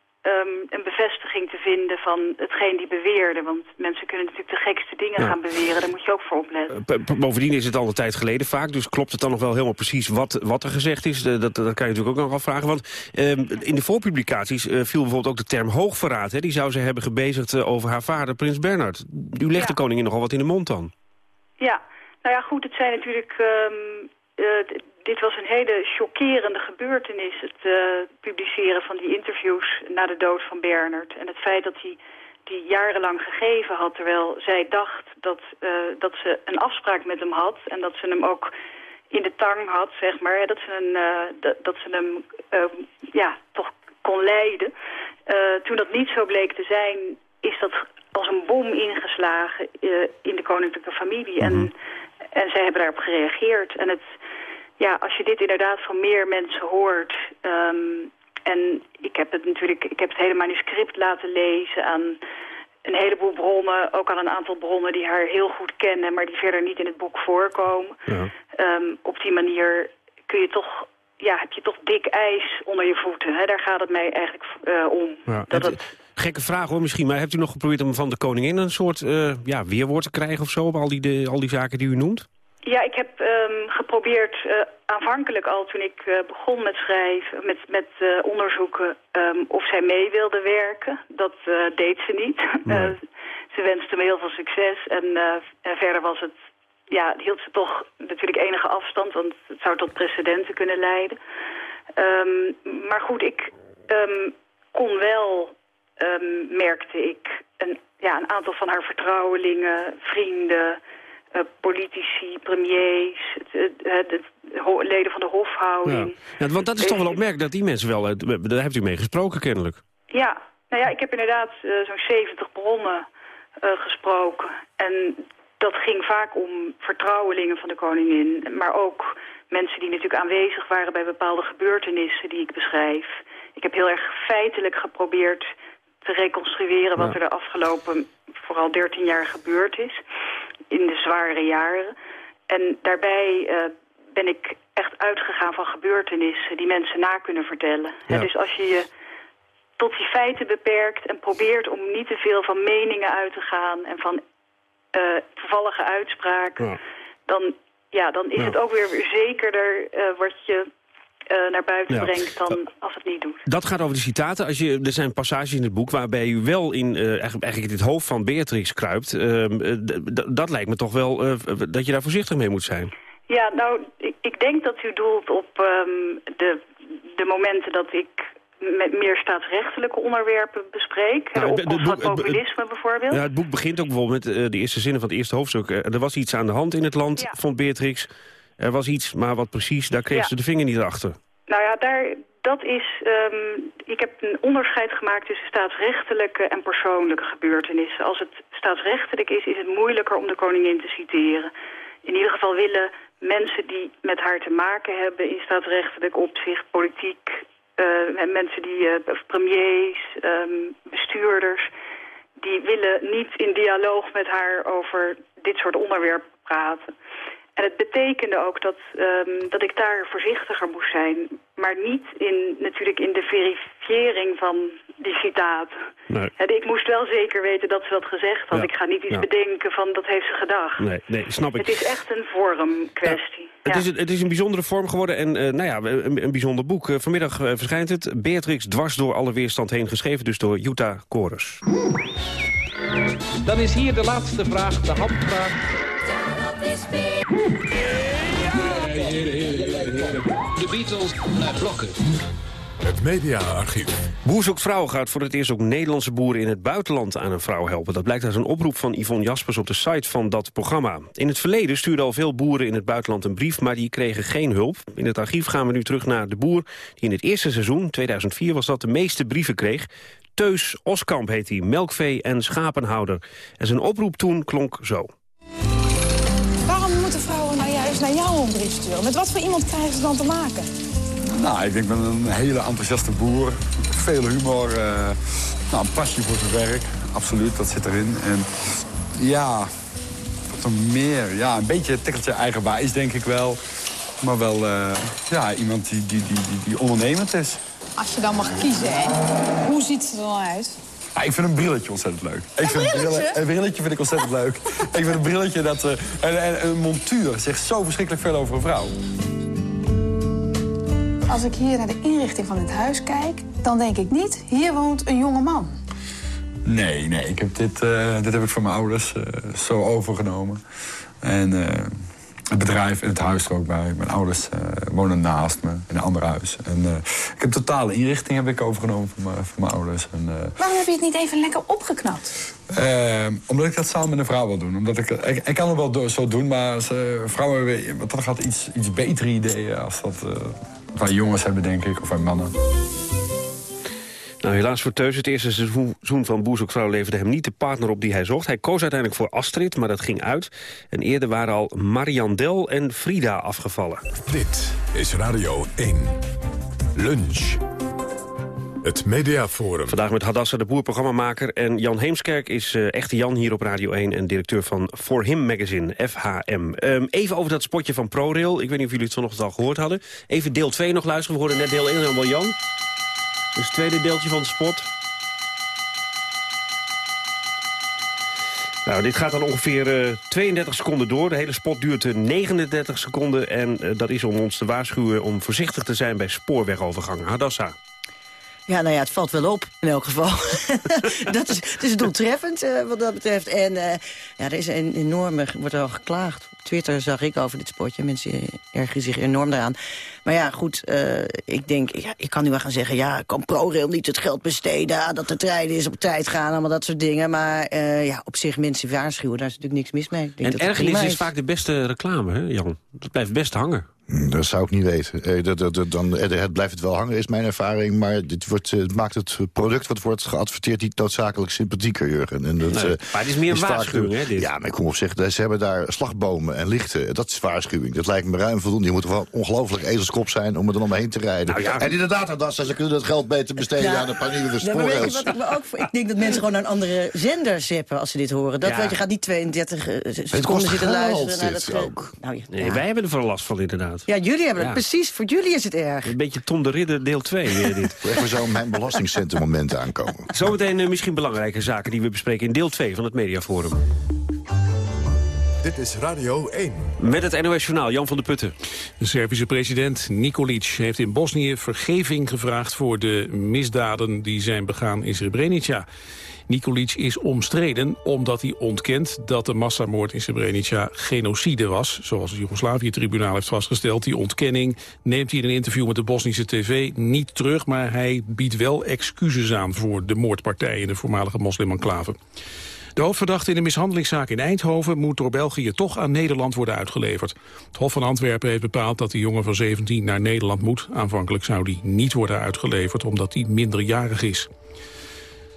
een bevestiging te vinden van hetgeen die beweerde. Want mensen kunnen natuurlijk de gekste dingen Ja. gaan beweren. Daar moet je ook voor opletten. Eh, Bovendien is het al een tijd geleden vaak, dus klopt het dan nog wel helemaal precies wat, wat er gezegd is? Eh, Dat, dat kan je natuurlijk ook nog afvragen. Want ehm, in de voorpublicaties eh, viel bijvoorbeeld ook de term hoogverraad. Hè? Die zou ze hebben gebezigd over haar vader, prins Bernhard. U legt de koningin nogal wat in de mond dan. Ja, nou ja, goed, het zijn natuurlijk... ehm, eh, dit was een hele chockerende gebeurtenis, het eh, publiceren van die interviews na de dood van Bernard. En het feit dat hij die jarenlang gegeven had, terwijl zij dacht dat, eh, dat ze een afspraak met hem had... en dat ze hem ook in de tang had, zeg maar, dat ze, een, eh, dat, ze hem ja, toch kon leiden. Toen dat niet zo bleek te zijn, is dat als een bom ingeslagen in de koninklijke familie. En, en zij hebben daarop gereageerd. En het, ja, als je dit inderdaad van meer mensen hoort... ehm, en ik heb het natuurlijk, ik heb het hele manuscript laten lezen aan een heleboel bronnen, ook aan een aantal bronnen die haar heel goed kennen, maar die verder niet in het boek voorkomen. Ehm, op die manier kun je toch, ja, heb je toch dik ijs onder je voeten. Hè? Daar gaat het mij eigenlijk eh, om. Ja. Dat Het- het, Gekke vraag hoor misschien, maar hebt u nog geprobeerd om van de koningin een soort eh, ja, weerwoord te krijgen of zo op al die, de, al die zaken die u noemt? Ja, ik heb ehm, geprobeerd eh, aanvankelijk al toen ik eh, begon met schrijven, met, met eh, onderzoeken, ehm, of zij mee wilde werken. Dat deed ze niet. Ze wenste me heel veel succes en, en verder was het, ja, hield ze toch natuurlijk enige afstand, want het zou tot precedenten kunnen leiden. Ehm, maar goed, ik kon wel, merkte ik, een, ja, een aantal van haar vertrouwelingen, vrienden, eh, politici, premiers, het- het ho- leden van de hofhouding. Ja, want dat is toch wel opmerkelijk dat die mensen wel, daar hebt u mee gesproken kennelijk. Ja, nou ja, ik heb inderdaad eh, zo'n 70 bronnen eh, gesproken. En dat ging vaak om vertrouwelingen van de koningin. Maar ook mensen die natuurlijk aanwezig waren bij bepaalde gebeurtenissen die ik beschrijf. Ik heb heel erg feitelijk geprobeerd te reconstrueren wat Ja. er de afgelopen vooral 13 jaar gebeurd is. In de zware jaren. En daarbij eh, ben ik echt uitgegaan van gebeurtenissen die mensen na kunnen vertellen. Dus als je je tot die feiten beperkt en probeert om niet te veel van meningen uit te gaan en van eh, toevallige uitspraken, dan, ja, dan is Ja. het ook weer zekerder eh, wat je eh, naar buiten Ja. brengt dan als het niet doet. Dat gaat over de citaten. Als je, er zijn passages in het boek waarbij u wel in, eh, eigenlijk, eigenlijk in het hoofd van Beatrix kruipt. Ehm, eh, dat lijkt me toch wel dat je daar voorzichtig mee moet zijn. Ja, nou, ik, ik denk dat u doelt op ehm, de, de momenten dat ik met meer staatsrechtelijke onderwerpen bespreek. Nou, de opkomst van populisme bijvoorbeeld. Ja, het boek begint ook bijvoorbeeld met de eerste zinnen van het eerste hoofdstuk. Er was iets aan de hand in het land, Ja. vond Beatrix. Er was iets, maar wat precies, daar kreeg Ja. ze de vinger niet achter. Nou ja, daar, dat is, ehm, ik heb een onderscheid gemaakt tussen staatsrechtelijke en persoonlijke gebeurtenissen. Als het staatsrechtelijk is, is het moeilijker om de koningin te citeren. In ieder geval willen mensen die met haar te maken hebben in staatsrechtelijk opzicht, politiek, en mensen die, eh, premiers, ehm, bestuurders, die willen niet in dialoog met haar over dit soort onderwerpen praten. En het betekende ook dat, ehm, dat ik daar voorzichtiger moest zijn. Maar niet in, natuurlijk in de verifiëring van die citaten. Nee. Hè, Ik moest wel zeker weten dat ze dat gezegd had. Ja. Ik ga niet iets Ja. bedenken van dat heeft ze gedacht. Nee, nee, snap ik. Het is echt een vormkwestie. Het, is, het is een bijzondere vorm geworden en eh, nou ja, een, een bijzonder boek. Eh, vanmiddag eh, verschijnt het. Beatrix dwars door alle weerstand heen, geschreven dus door Jutta Chorus. Dan is hier de laatste vraag, de handvraag. De Beatles naar blokken. Het mediaarchief. Boer zoekt vrouw gaat voor het eerst ook Nederlandse boeren in het buitenland aan een vrouw helpen. Dat blijkt uit een oproep van Yvonne Jaspers op de site van dat programma. In het verleden stuurden al veel boeren in het buitenland een brief, maar die kregen geen hulp. In het archief gaan we nu terug naar de boer die in het eerste seizoen, 2004 was dat, de meeste brieven kreeg. Teus Oskamp heet hij, melkvee- en schapenhouder. En zijn oproep toen klonk zo. Naar jou een brief sturen? Met wat voor iemand krijgen ze dan te maken? Nou, ik denk met een hele enthousiaste boer. Veel humor. eh, nou, een passie voor zijn werk. Absoluut, dat zit erin. En ja, wat er meer? Ja, een beetje een tikkeltje eigenwijs, denk ik wel. Maar wel eh, ja, iemand die, die, die, die, die ondernemend is. Als je dan mag kiezen, hè? hoe ziet ze er dan uit? Ja, ik vind een brilletje ontzettend leuk. Ik Een vind brilletje? brillen- een brilletje vind ik ontzettend leuk. ik vind een brilletje dat... eh, en, en een montuur zegt zo verschrikkelijk veel over een vrouw. Als ik hier naar de inrichting van het huis kijk, dan denk ik niet, hier woont een jonge man. Nee, nee. Ik heb dit, eh, dit heb ik van mijn ouders eh, zo overgenomen. En het bedrijf en het huis er ook bij. Mijn ouders eh, wonen naast me in een ander huis. En eh, ik heb totale inrichting heb ik overgenomen van mijn, van mijn ouders. En, eh, Waarom heb je het niet even lekker opgeknapt? Omdat ik dat samen met een vrouw wil doen. Omdat ik, ik, ik kan het wel do- zo doen, maar ze, vrouwen hebben wat dat gaat iets, iets betere ideeën als dat wij jongens hebben, denk ik, of wij mannen. Nou, helaas voor Teus. Het eerste seizoen van Boezekvrouw leverde hem niet de partner op die hij zocht. Hij koos uiteindelijk voor Astrid, maar dat ging uit. En eerder waren al Mariandel en Frida afgevallen. Dit is Radio 1. Lunch. Het Mediaforum. Vandaag met Hadassa de Boer, programmamaker. En Jan Heemskerk is eh, echte Jan hier op Radio 1... en directeur van For Him Magazine, FHM. Even over dat spotje van ProRail. Ik weet niet of jullie het vanochtend al gehoord hadden. Even deel 2 nog luisteren. We hoorden net deel 1 helemaal Jan. Dus tweede deeltje van de spot. Nou, dit gaat dan ongeveer eh, 32 seconden door. De hele spot duurt eh, 39 seconden. En eh, dat is om ons te waarschuwen om voorzichtig te zijn bij spoorwegovergangen. Hadassa. Ja, nou ja, het valt wel op in elk geval. dat is, het is doeltreffend eh, wat dat betreft. En eh, ja, er is een enorme, wordt er al geklaagd. Op Twitter zag ik over dit spotje. Mensen ergeren zich enorm daaraan. Maar ja, goed, eh, ik denk, ja, ik kan nu wel gaan zeggen... ja, kan ProRail niet het geld besteden... aan dat de treinen is op tijd gaan, allemaal dat soort dingen. Maar ja, op zich mensen waarschuwen, daar is natuurlijk niks mis mee. Ik denk En dat ergernis is vaak de beste reclame, hè, Jan? Dat blijft best hangen. Hm, Dat zou ik niet weten. Eh, dat, dat, dat- dan, eh, het blijft het wel hangen, is mijn ervaring. Maar dit wordt, eh, het maakt het product wat wordt geadverteerd... niet noodzakelijk sympathieker, Jurgen. En dat, Nee, maar het is meer een waarschuwing, de- hè, dit? Ja, maar ik kom op zich, ze hebben daar slagbomen en lichten. Dat is waarschuwing. Dat lijkt me ruim voldoende. Je moet wel ongelooflijk ezelskop zijn om er dan omheen te rijden. Nou ja, en inderdaad, Adassa, ze kunnen dat geld beter besteden aan een paar nieuwe Ja, maar weet je spoorrails. wat ik me ook voor... Ik denk dat mensen gewoon naar een andere zender zeppen als ze dit horen. Dat Ja. weet je, gaat niet 32 eh, kost seconden zitten luisteren naar dit dat... ook. Nou, ja, Nee, ja. wij hebben er veel last van, inderdaad. Ja, jullie hebben Ja. het precies. Voor jullie is het erg. Een beetje Tom de Ridder deel 2, eh, dit. Even zo mijn belastingcentrum aankomen. Zometeen eh, misschien belangrijke zaken die we bespreken in deel 2 van het Mediaforum. Dit is Radio 1. Met het NOS Journaal, Jan van der Putten. De Servische president Nikolic heeft in Bosnië vergeving gevraagd voor de misdaden die zijn begaan in Srebrenica. Nikolic is omstreden omdat hij ontkent dat de massamoord in Srebrenica genocide was. Zoals het Joegoslavië-tribunaal heeft vastgesteld. Die ontkenning neemt hij in een interview met de Bosnische tv niet terug... maar hij biedt wel excuses aan voor de moordpartij in de voormalige moslimenclave. De hoofdverdachte in de mishandelingszaak in Eindhoven moet door België toch aan Nederland worden uitgeleverd. Het Hof van Antwerpen heeft bepaald dat de jongen van 17 naar Nederland moet. Aanvankelijk zou die niet worden uitgeleverd omdat hij minderjarig is.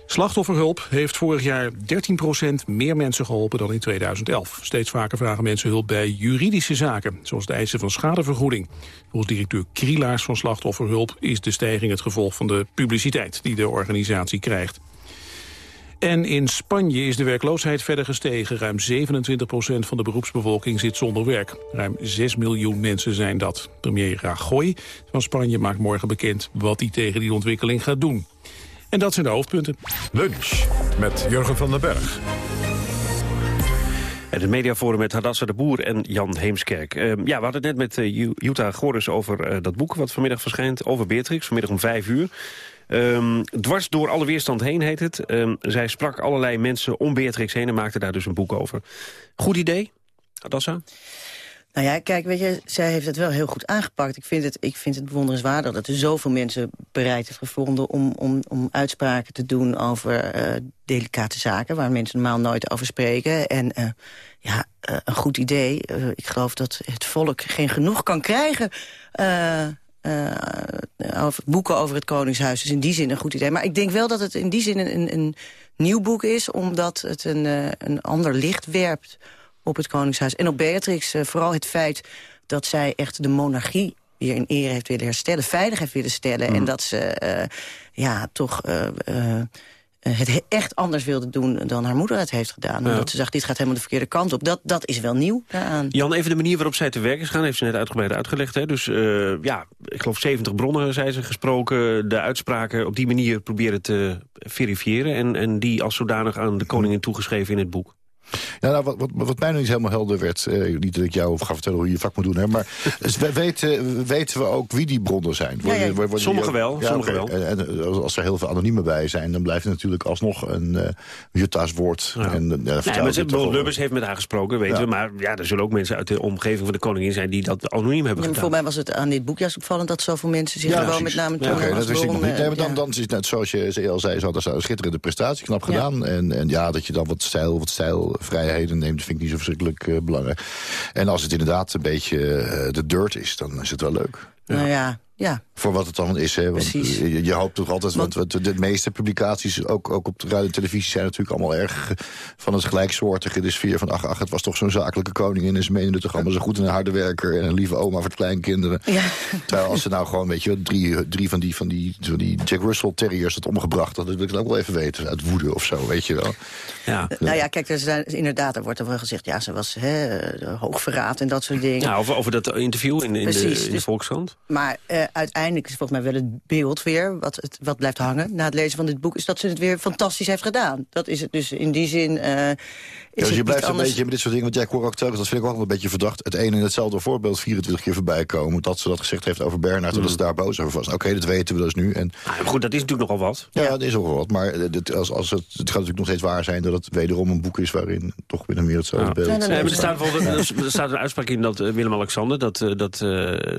Slachtofferhulp heeft vorig jaar 13% meer mensen geholpen dan in 2011. Steeds vaker vragen mensen hulp bij juridische zaken, zoals de eisen van schadevergoeding. Volgens directeur Krielaars van Slachtofferhulp is de stijging het gevolg van de publiciteit die de organisatie krijgt. En in Spanje is de werkloosheid verder gestegen. Ruim 27 procent van de beroepsbevolking zit zonder werk. Ruim 6 miljoen mensen zijn dat. Premier Rajoy van Spanje maakt morgen bekend wat hij tegen die ontwikkeling gaat doen. En dat zijn de hoofdpunten. Lunch met Jurgen van den Berg. En het mediaforum met Hadassa de Boer en Jan Heemskerk. Eh, ja, we hadden het net met uh, Jutta Goris over uh, dat boek... wat vanmiddag verschijnt, over Beatrix, vanmiddag om vijf uur. Um, dwars door alle weerstand heen heet het. Um, zij sprak allerlei mensen om Beatrix heen en maakte daar dus een boek over. Goed idee, Hadassa? Nou ja, kijk, weet je, zij heeft het wel heel goed aangepakt. Ik vind het, ik vind het bewonderenswaardig dat er zoveel mensen bereid heeft gevonden... om, om, om uitspraken te doen over uh, delicate zaken... waar mensen normaal nooit over spreken. En uh, ja, uh, een goed idee. ik geloof dat het volk geen genoeg kan krijgen... over boeken over het Koningshuis. Dus in die zin een goed idee. Maar ik denk wel dat het in die zin een, een nieuw boek is... omdat het een, een ander licht werpt op het Koningshuis. En op Beatrix uh, vooral het feit dat zij echt de monarchie weer in ere heeft willen herstellen. Veilig heeft willen stellen. Mm. En dat ze uh, ja, toch eh, het he- echt anders wilde doen dan haar moeder het heeft gedaan. Ja. Omdat ze zag, dit gaat helemaal de verkeerde kant op. Dat, dat is wel nieuw daaraan. Jan, even de manier waarop zij te werk is gaan... heeft ze net uitgebreid uitgelegd. Hè? Dus eh, ja, ik geloof 70 bronnen, zei ze, gesproken. De uitspraken op die manier proberen te verifiëren... en, en die als zodanig aan de koningin toegeschreven in het boek. Ja, nou, wat, wat, wat mij nog niet helemaal helder werd... eh, niet dat ik jou ga vertellen hoe je je vak moet doen... Hè, maar dus we weten, weten we ook wie die bronnen zijn? Ja, ja. Worden- worden die Sommigen ook- wel, sommigen oké. wel. En, en als er heel veel anoniemen bij zijn... dan blijft het natuurlijk alsnog een uh, Jutta's woord. En, ja, maar. Lubbers heeft met haar gesproken, weten Ja. we. Maar ja, er zullen ook mensen uit de omgeving van de koningin zijn... die dat anoniem hebben gedaan. voor mij was het aan dit boek juist opvallend... dat zoveel mensen zich gewoon precies. met name Ja, toen oké, als dat wist ik nog niet. Nee, maar dan, dan is het net zoals je ze al zei, zo, dat is een schitterende prestatie, knap gedaan. En, en ja, dat je dan wat stijl, wat stijlvrijheden neemt, vind ik niet zo verschrikkelijk eh, belangrijk. En als het inderdaad een beetje eh, de dirt is, dan is het wel leuk. Nou ja, ja. Voor wat het dan is. Hè? Want Precies. Je, je hoopt toch altijd, want, want de meeste publicaties, ook, ook op de radio en televisie, zijn natuurlijk allemaal erg eh, van het gelijksoortige. De sfeer van, ach, ach het was toch zo'n zakelijke koningin. En ze menen het toch allemaal zo goed en een harde werker. En een lieve oma voor de kleinkinderen. Ja. Terwijl als ze nou gewoon, weet je, drie, drie van, die, van, die, van die Jack Russell terriers had omgebracht. Dat wil ik dan ook wel even weten, uit woede of zo, weet je wel. Ja. Nou ja, kijk, er zijn, inderdaad, er wordt er wel gezegd... ja, ze was hè, eh, hoogverraad en dat soort dingen. Ja, over, over dat interview in, in, de, Precies, in de dus- Volkskrant. Maar eh, uiteindelijk is volgens mij wel het beeld weer... Wat, het, wat blijft hangen na het lezen van dit boek... is dat ze het weer fantastisch heeft gedaan. Dat is het dus in die zin... eh, is Ja, dus je blijft een beetje met dit soort dingen, want jij hoor ook telkens, dat vind ik ook wel een beetje verdacht. Het ene en hetzelfde voorbeeld 24 keer voorbij komen. Dat ze dat gezegd heeft over Bernhard, en dat ze daar boos over was. Oké, dat weten we dus nu. En, Nou, maar goed, dat is natuurlijk nogal wat. ja, dat is ook wel wat. Maar dit, als, als het, het gaat natuurlijk nog steeds waar zijn dat het wederom een boek is waarin toch weer meer hetzelfde Ja. beeld. Nee, maar er, staat bijvoorbeeld, er staat een uitspraak in dat eh, Willem-Alexander... Dat, eh, dat, eh,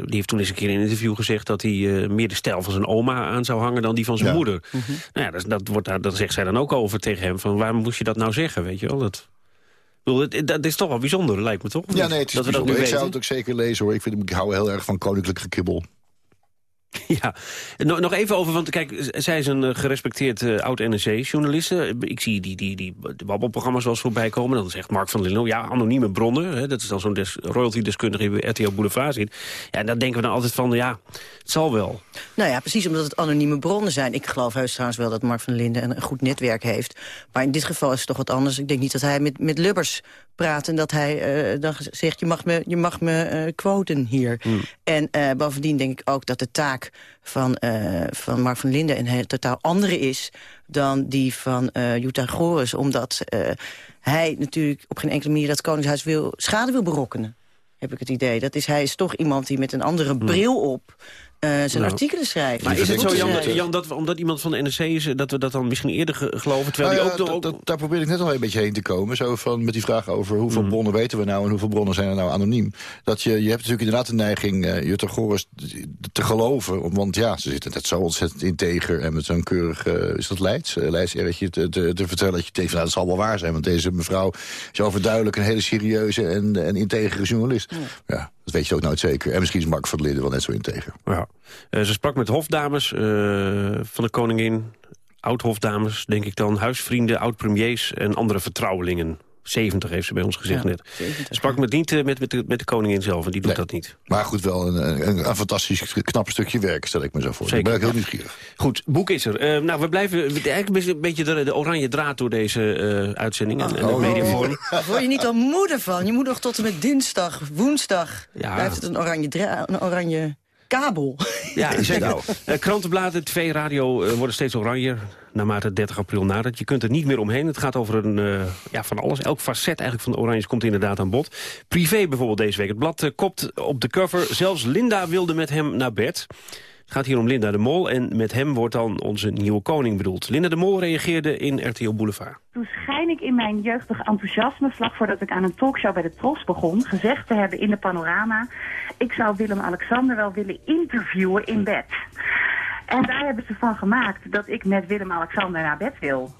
die heeft toen eens een keer in een interview gezegd... dat hij eh, meer de stijl van zijn oma aan zou hangen dan die van zijn Ja. moeder. Nou ja, dat, dat, wordt, daar- dat zegt zij dan ook over tegen hem. Van waarom moest je dat nou zeggen, weet je wel? Dat, dat is toch wel bijzonder, lijkt me toch? Ja, nee, het is dat we dat nu bijzonder. Ik weten. zou het ook zeker lezen hoor. Ik, vind, ik hou heel erg van koninklijk gekibbel. Ja, nog, even over, want kijk, zij is een eh, gerespecteerd eh, oud-NRC-journaliste. Ik zie die, die, die babbelprogramma's wel eens voorbij komen. Dan zegt Mark van Lillo, ja, anonieme bronnen. Hè, dat is dan zo'n des, royalty-deskundige die bij RTL Boulevard zit. Ja, en dan denken we dan altijd van, ja, het zal wel. Nou ja, precies omdat het anonieme bronnen zijn. Ik geloof heus trouwens wel dat Mark van Linden een goed netwerk heeft. Maar in dit geval is het toch wat anders. Ik denk niet dat hij met, met Lubbers praat... en dat hij eh, dan zegt, je mag me, je mag me eh, quoten hier. En eh, bovendien denk ik ook dat de taak van, van Mark van Linden... een heel totaal andere is dan die van eh Jutta Goris. Omdat hij natuurlijk op geen enkele manier dat Koningshuis wil, schade wil berokkenen heb ik het idee. Dat is, hij is toch iemand die met een andere bril op eh, zijn Nou. artikelen schrijft. Maar is het zo, Jan. Jan dat, we- omdat iemand van de NRC is... dat we dat dan misschien eerder ge- geloven? Terwijl Nou die ja, ook, dat- daar probeer ik net al een beetje heen te komen. Zo van met die vraag over hoeveel Mm. bronnen weten we nou... en hoeveel bronnen zijn er nou anoniem. Dat je, je hebt natuurlijk inderdaad de neiging eh Jutta Goris te geloven. Want ja, ze zitten net zo ontzettend integer... en met zo'n keurig, eh, is dat Leids? Uh, Leids erretje te, te, te vertellen dat je denkt... van, nou, dat zal wel waar zijn. Want deze mevrouw is overduidelijk een hele serieuze en, en integere journalist. Ja. Dat weet je ook nooit zeker. En misschien is Mark van der Linden wel net zo integer. Ja. Eh, ze sprak met hofdames eh, van de koningin. Oud-hofdames, denk ik dan. Huisvrienden, oud-premiers en andere vertrouwelingen. 70 heeft ze bij ons gezegd Ja, net. Ze sprak met, niet eh, met, met, de, met de koningin zelf, en die doet Nee. dat niet. Maar goed, wel een, een, een fantastisch knap stukje werk, stel ik me zo voor. Zeker, ik ben ook heel ja. nieuwsgierig. Goed, boek is er. Eh, nou, we blijven eigenlijk een beetje de, de oranje draad door deze eh, uitzending en, en het Oh. mediaforum. Daar word je niet al moeder van. Je moet nog tot en met dinsdag, woensdag... Ja. blijft het een oranje, dra- een oranje kabel. Ja, zeker. Eh, krantenbladen, tv, radio worden steeds oranger. Naarmate het 30 april nadert. Je kunt er niet meer omheen. Het gaat over een, eh, ja, van alles. Elk facet eigenlijk van de Oranjes komt inderdaad aan bod. Privé bijvoorbeeld deze week. Het blad eh, kopt op de cover. Zelfs Linda wilde met hem naar bed. Het gaat hier om Linda de Mol. En met hem wordt dan onze nieuwe koning bedoeld. Linda de Mol reageerde in RTL Boulevard. Toen schijn ik in mijn jeugdig enthousiasme, vlak voordat ik aan een talkshow bij de Tros begon, gezegd te hebben in de panorama, ik zou Willem-Alexander wel willen interviewen in bed. En daar hebben ze van gemaakt dat ik met Willem-Alexander naar bed wil.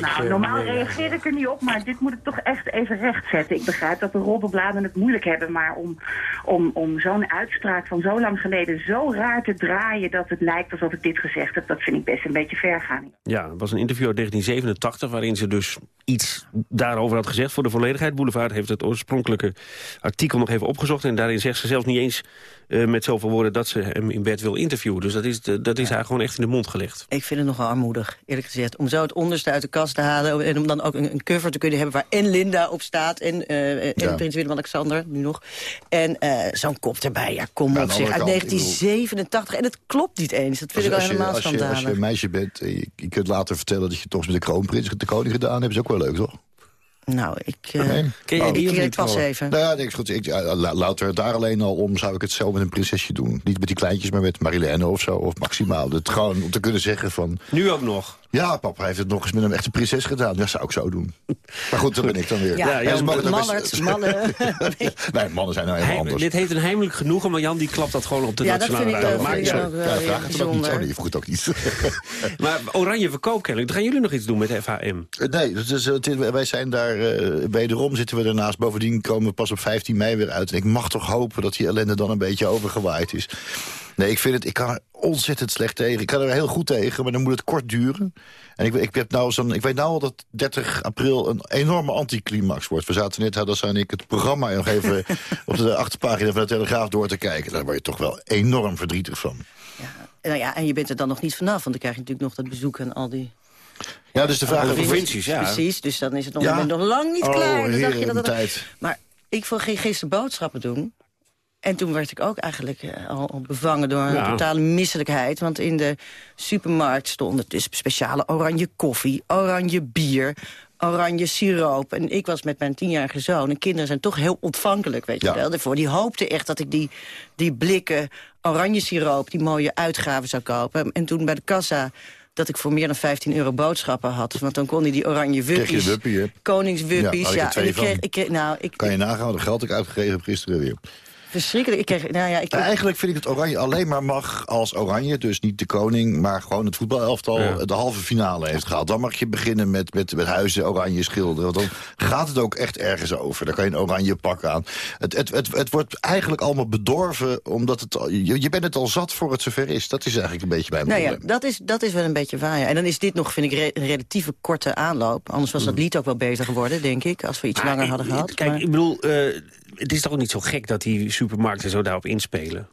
Nou, normaal reageer ik er niet op, maar dit moet ik toch echt even rechtzetten. Ik begrijp dat de roddelbladen het moeilijk hebben, maar om, om, om zo'n uitspraak van zo lang geleden zo raar te draaien dat het lijkt alsof ik dit gezegd heb, dat vind ik best een beetje ver gaan. Ja, het was een interview uit 1987 waarin ze dus iets daarover had gezegd voor de volledigheid. Boulevard heeft het oorspronkelijke artikel nog even opgezocht... en daarin zegt ze zelfs niet eens uh, met zoveel woorden dat ze hem in bed wil interviewen. Dus dat is, dat is haar gewoon echt in de mond gelegd. Ik vind het nogal armoedig, eerlijk gezegd. Om zo het onderste uit de kast te halen... en om dan ook een, een cover te kunnen hebben waar en Linda op staat... en, uh, en ja. prins Willem-Alexander, nu nog. En uh, zo'n kop erbij, ja, kom ja, op zich. Uit 1987. En het klopt niet eens. Dat vind als, ik al helemaal als je, als je een meisje bent... je, je kunt later vertellen dat je toch met de kroonprins... de koning gedaan hebt, is ook wel leuk, toch? Nou, ik, uh, Ken jij die ik, ik pas even. Nou ja, nee, goed. Ik, louter daar alleen al om zou ik het zelf met een prinsesje doen. Niet met die kleintjes, maar met Marilène of zo. Of maximaal. Het gewoon om te kunnen zeggen van... Nu ook nog? Ja, papa heeft het nog eens met een echte prinses gedaan. Dat zou ik zo doen. Maar goed, dat ben ik dan weer. Ja, ja, ja mannen. mannen. nee, mannen zijn nou helemaal anders. Dit heet een heimelijk genoegen, maar Jan die klapt dat gewoon op de ja, nationale radio. Maar ik zo. Ja, vraag het ook niet. Oh, nee, ook niet. maar Oranje verkoop kennelijk. Gaan jullie nog iets doen met FHM? Nee, dus, wij zijn daar... Uh, wederom zitten we ernaast. Bovendien komen we pas op 15 mei weer uit. En ik mag toch hopen dat die ellende dan een beetje overgewaaid is. Nee, ik vind het, ik kan er ontzettend slecht tegen. Ik kan er heel goed tegen, maar dan moet het kort duren. En ik, ik, heb nou zo'n, ik weet nou al dat 30 april een enorme anticlimax wordt. We zaten net, Hadassa en ik, het programma nog even op de achterpagina van de Telegraaf door te kijken. Daar word je toch wel enorm verdrietig van. Ja, nou ja, en je bent er dan nog niet vanaf, want dan krijg je natuurlijk nog dat bezoek en al die... Ja, dus de vraag... De provincies, ja. Precies, dus dan is het nog, ja. nog lang niet oh, klaar. Dan dacht je dat het... tijd. Maar ik ging gisteren boodschappen doen. En toen werd ik ook eigenlijk uh, al bevangen door een ja. totale misselijkheid. Want in de supermarkt stonden dus speciale oranje koffie, oranje bier, oranje siroop. En ik was met mijn tienjarige zoon. En kinderen zijn toch heel ontvankelijk, weet je wel. Daarvoor. Die hoopten echt dat ik die, die blikken oranje siroop... die mooie uitgaven zou kopen. En toen bij de kassa dat ik voor meer dan 15 euro boodschappen had. Want dan kon hij die oranje wuppies, wuppie, koningswuppies. Ja, ja, en ik kreeg, ik kreeg, nou, ik, kan je nagaan wat geld ik uitgegeven heb gisteren weer. Verschrikkelijk. Ik kreeg, nou ja, ik... Eigenlijk vind ik het oranje alleen maar mag als oranje. Dus niet de koning, maar gewoon het voetbalelftal ja. de halve finale heeft gehaald. Dan mag je beginnen met, met, met huizen oranje schilderen. Want dan gaat het ook echt ergens over. Dan kan je een oranje pak aan. Het, het, het, het wordt eigenlijk allemaal bedorven. Omdat het, je, je bent het al zat voor het zover is. Dat is eigenlijk een beetje bij mijn nou ja, dat is, dat is wel een beetje waar. Ja. En dan is dit nog, vind ik, re een relatieve korte aanloop. Anders was dat Mm. lied ook wel beter geworden, denk ik. Als we iets Maar langer ik- hadden gehad. Kijk, maar- ik bedoel, eh, het is toch niet zo gek dat die supermarkten zo daarop inspelen?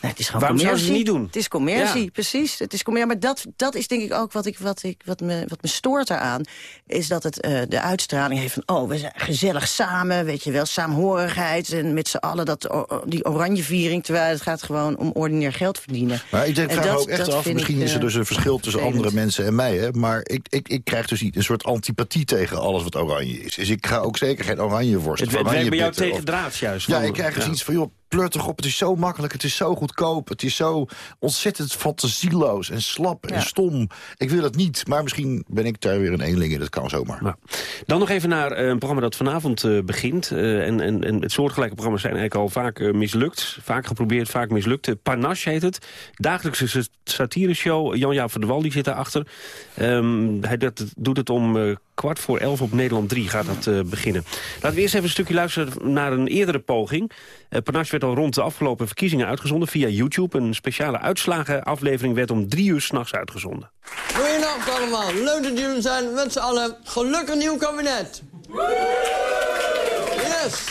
Nee, het is gewoon Waarom zouden ze het niet doen? Het is commercie, Ja. precies. Het is commercie. Maar dat, dat is denk ik ook wat, ik, wat, ik, wat, me, wat me stoort eraan. Is dat het eh, de uitstraling heeft van... oh, we zijn gezellig samen, weet je wel, saamhorigheid... en met z'n allen dat, die oranje viering... terwijl het gaat gewoon om ordinair geld verdienen. Maar ik denk, En vraag me dat- ook echt dat af, misschien ik, is er eh, dus een verschil tussen vervelend. andere mensen en mij. Hè? Maar ik, ik, ik krijg dus niet een soort antipathie tegen alles wat oranje is. Dus ik ga ook zeker geen oranje worst Het of werkt oranje bij jou tegen of- draads juist. Ja, ik krijg dus ja. iets van, joh, pleur toch op, het is zo makkelijk, het is zo goedkoop... het is zo ontzettend fantasieloos en slap en Ja. stom. Ik wil het niet, maar misschien ben ik daar weer een eenling in, dat kan zomaar. Nou, Dan nog even naar eh, een programma dat vanavond eh, begint. Eh, en, en, en het soortgelijke programma's zijn eigenlijk al vaak mislukt. Vaak geprobeerd, vaak mislukt. Panache heet het. Dagelijkse sa- satireshow. Jan-Jaap van der Wal die zit daarachter. Ehm hij dat, doet het om kwart voor elf op Nederland 3 gaat dat eh, beginnen. Laten we eerst even een stukje luisteren naar een eerdere poging. Eh Panache werd al rond de afgelopen verkiezingen uitgezonden via YouTube. Een speciale uitslagenaflevering werd om drie uur s'nachts uitgezonden. Goedenacht allemaal. Leuk dat jullie zijn met z'n allen. Gelukkig nieuw kabinet. Yes.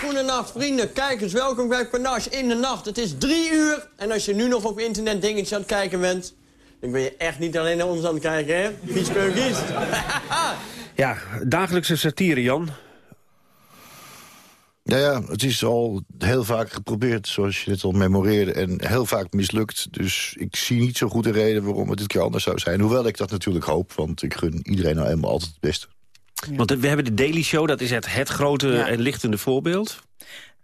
Goedenacht vrienden, kijkers. Welkom bij Panache in de nacht. Het is drie uur. En als je nu nog op internet dingetjes aan het kijken bent... dan ben je echt niet alleen naar ons aan het kijken, hè? Kies, Ja, dagelijkse satire, Jan. Ja, ja, het is al heel vaak geprobeerd, zoals je het al memoreerde... en heel vaak mislukt. Dus ik zie niet zo goed een reden waarom het dit keer anders zou zijn. Hoewel ik dat natuurlijk hoop, want ik gun iedereen nou eenmaal altijd het beste. Want we hebben de Daily Show, dat is het, het grote Ja. en lichtende voorbeeld.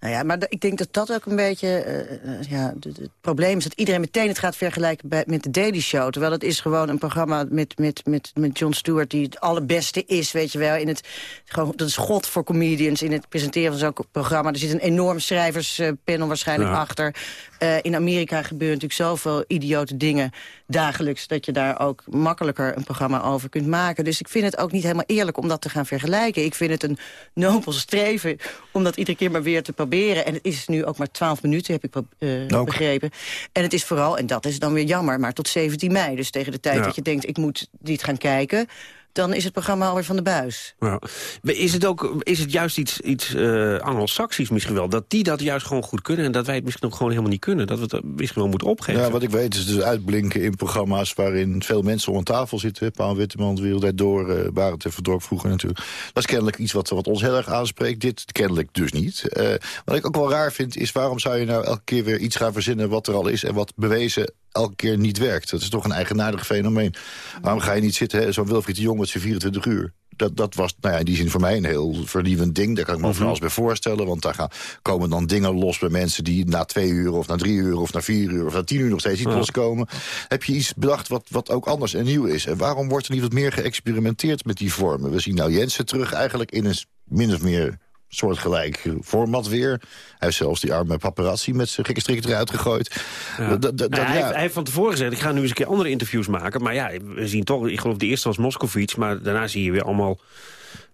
Nou ja, maar ik denk dat dat ook een beetje... eh, eh, ja, het probleem is dat iedereen meteen het gaat vergelijken bij, met de Daily Show. Terwijl het is gewoon een programma met, met, met, met Jon Stewart... die het allerbeste is, weet je wel. In het, gewoon, dat is god voor comedians in het presenteren van zo'n programma. Er zit een enorm schrijverspanel waarschijnlijk Ja. achter. Eh, in Amerika gebeuren natuurlijk zoveel idiote dingen dagelijks... dat je daar ook makkelijker een programma over kunt maken. Dus ik vind het ook niet helemaal eerlijk om dat te gaan vergelijken. Ik vind het een nobel streven om dat iedere keer maar weer te proberen. En het is nu ook maar 12 minuten, heb ik eh, begrepen. En het is vooral, en dat is dan weer jammer, maar tot 17 mei. Dus tegen de tijd Ja. dat je denkt, ik moet dit gaan kijken... dan is het programma alweer van de buis. Ja. Maar Is het ook is het juist iets, iets eh Anglo-Saxisch misschien wel? Dat die dat juist gewoon goed kunnen en dat wij het misschien ook gewoon helemaal niet kunnen? Dat we het misschien wel moeten opgeven? Ja, wat ik weet is dus uitblinken in programma's waarin veel mensen om een tafel zitten. Paul Witteman, de Wereld Draait Door, eh Barend en Verdorp vroeger natuurlijk. Dat is kennelijk iets wat, wat ons heel erg aanspreekt. Dit kennelijk dus niet. Eh, wat ik ook wel raar vind is waarom zou je nou elke keer weer iets gaan verzinnen wat er al is en wat bewezen elke keer niet werkt. Dat is toch een eigenaardig fenomeen. Waarom ga je niet zitten, zo'n Wilfried de Jong met zijn 24 uur? Dat, dat was nou ja, in die zin voor mij een heel vernieuwend ding. Daar kan ik me van alles bij voorstellen. Want daar gaan, komen dan dingen los bij mensen die na twee uur... of na drie uur of na vier uur of na tien uur nog steeds niet Ja. loskomen. Heb je iets bedacht wat, wat ook anders en nieuw is? En waarom wordt er niet wat meer geëxperimenteerd met die vormen? We zien nou Jensen terug eigenlijk in een min of meer soortgelijk format weer. Hij heeft zelfs die arme paparazzi met zijn gekke strik eruit gegooid. Ja. Dat- dat- dat- Nou, hij, ja. heeft, hij heeft van tevoren gezegd, ik ga nu eens een keer andere interviews maken. Maar ja, we zien toch, ik geloof de eerste was Moskovits... maar daarna zie je weer allemaal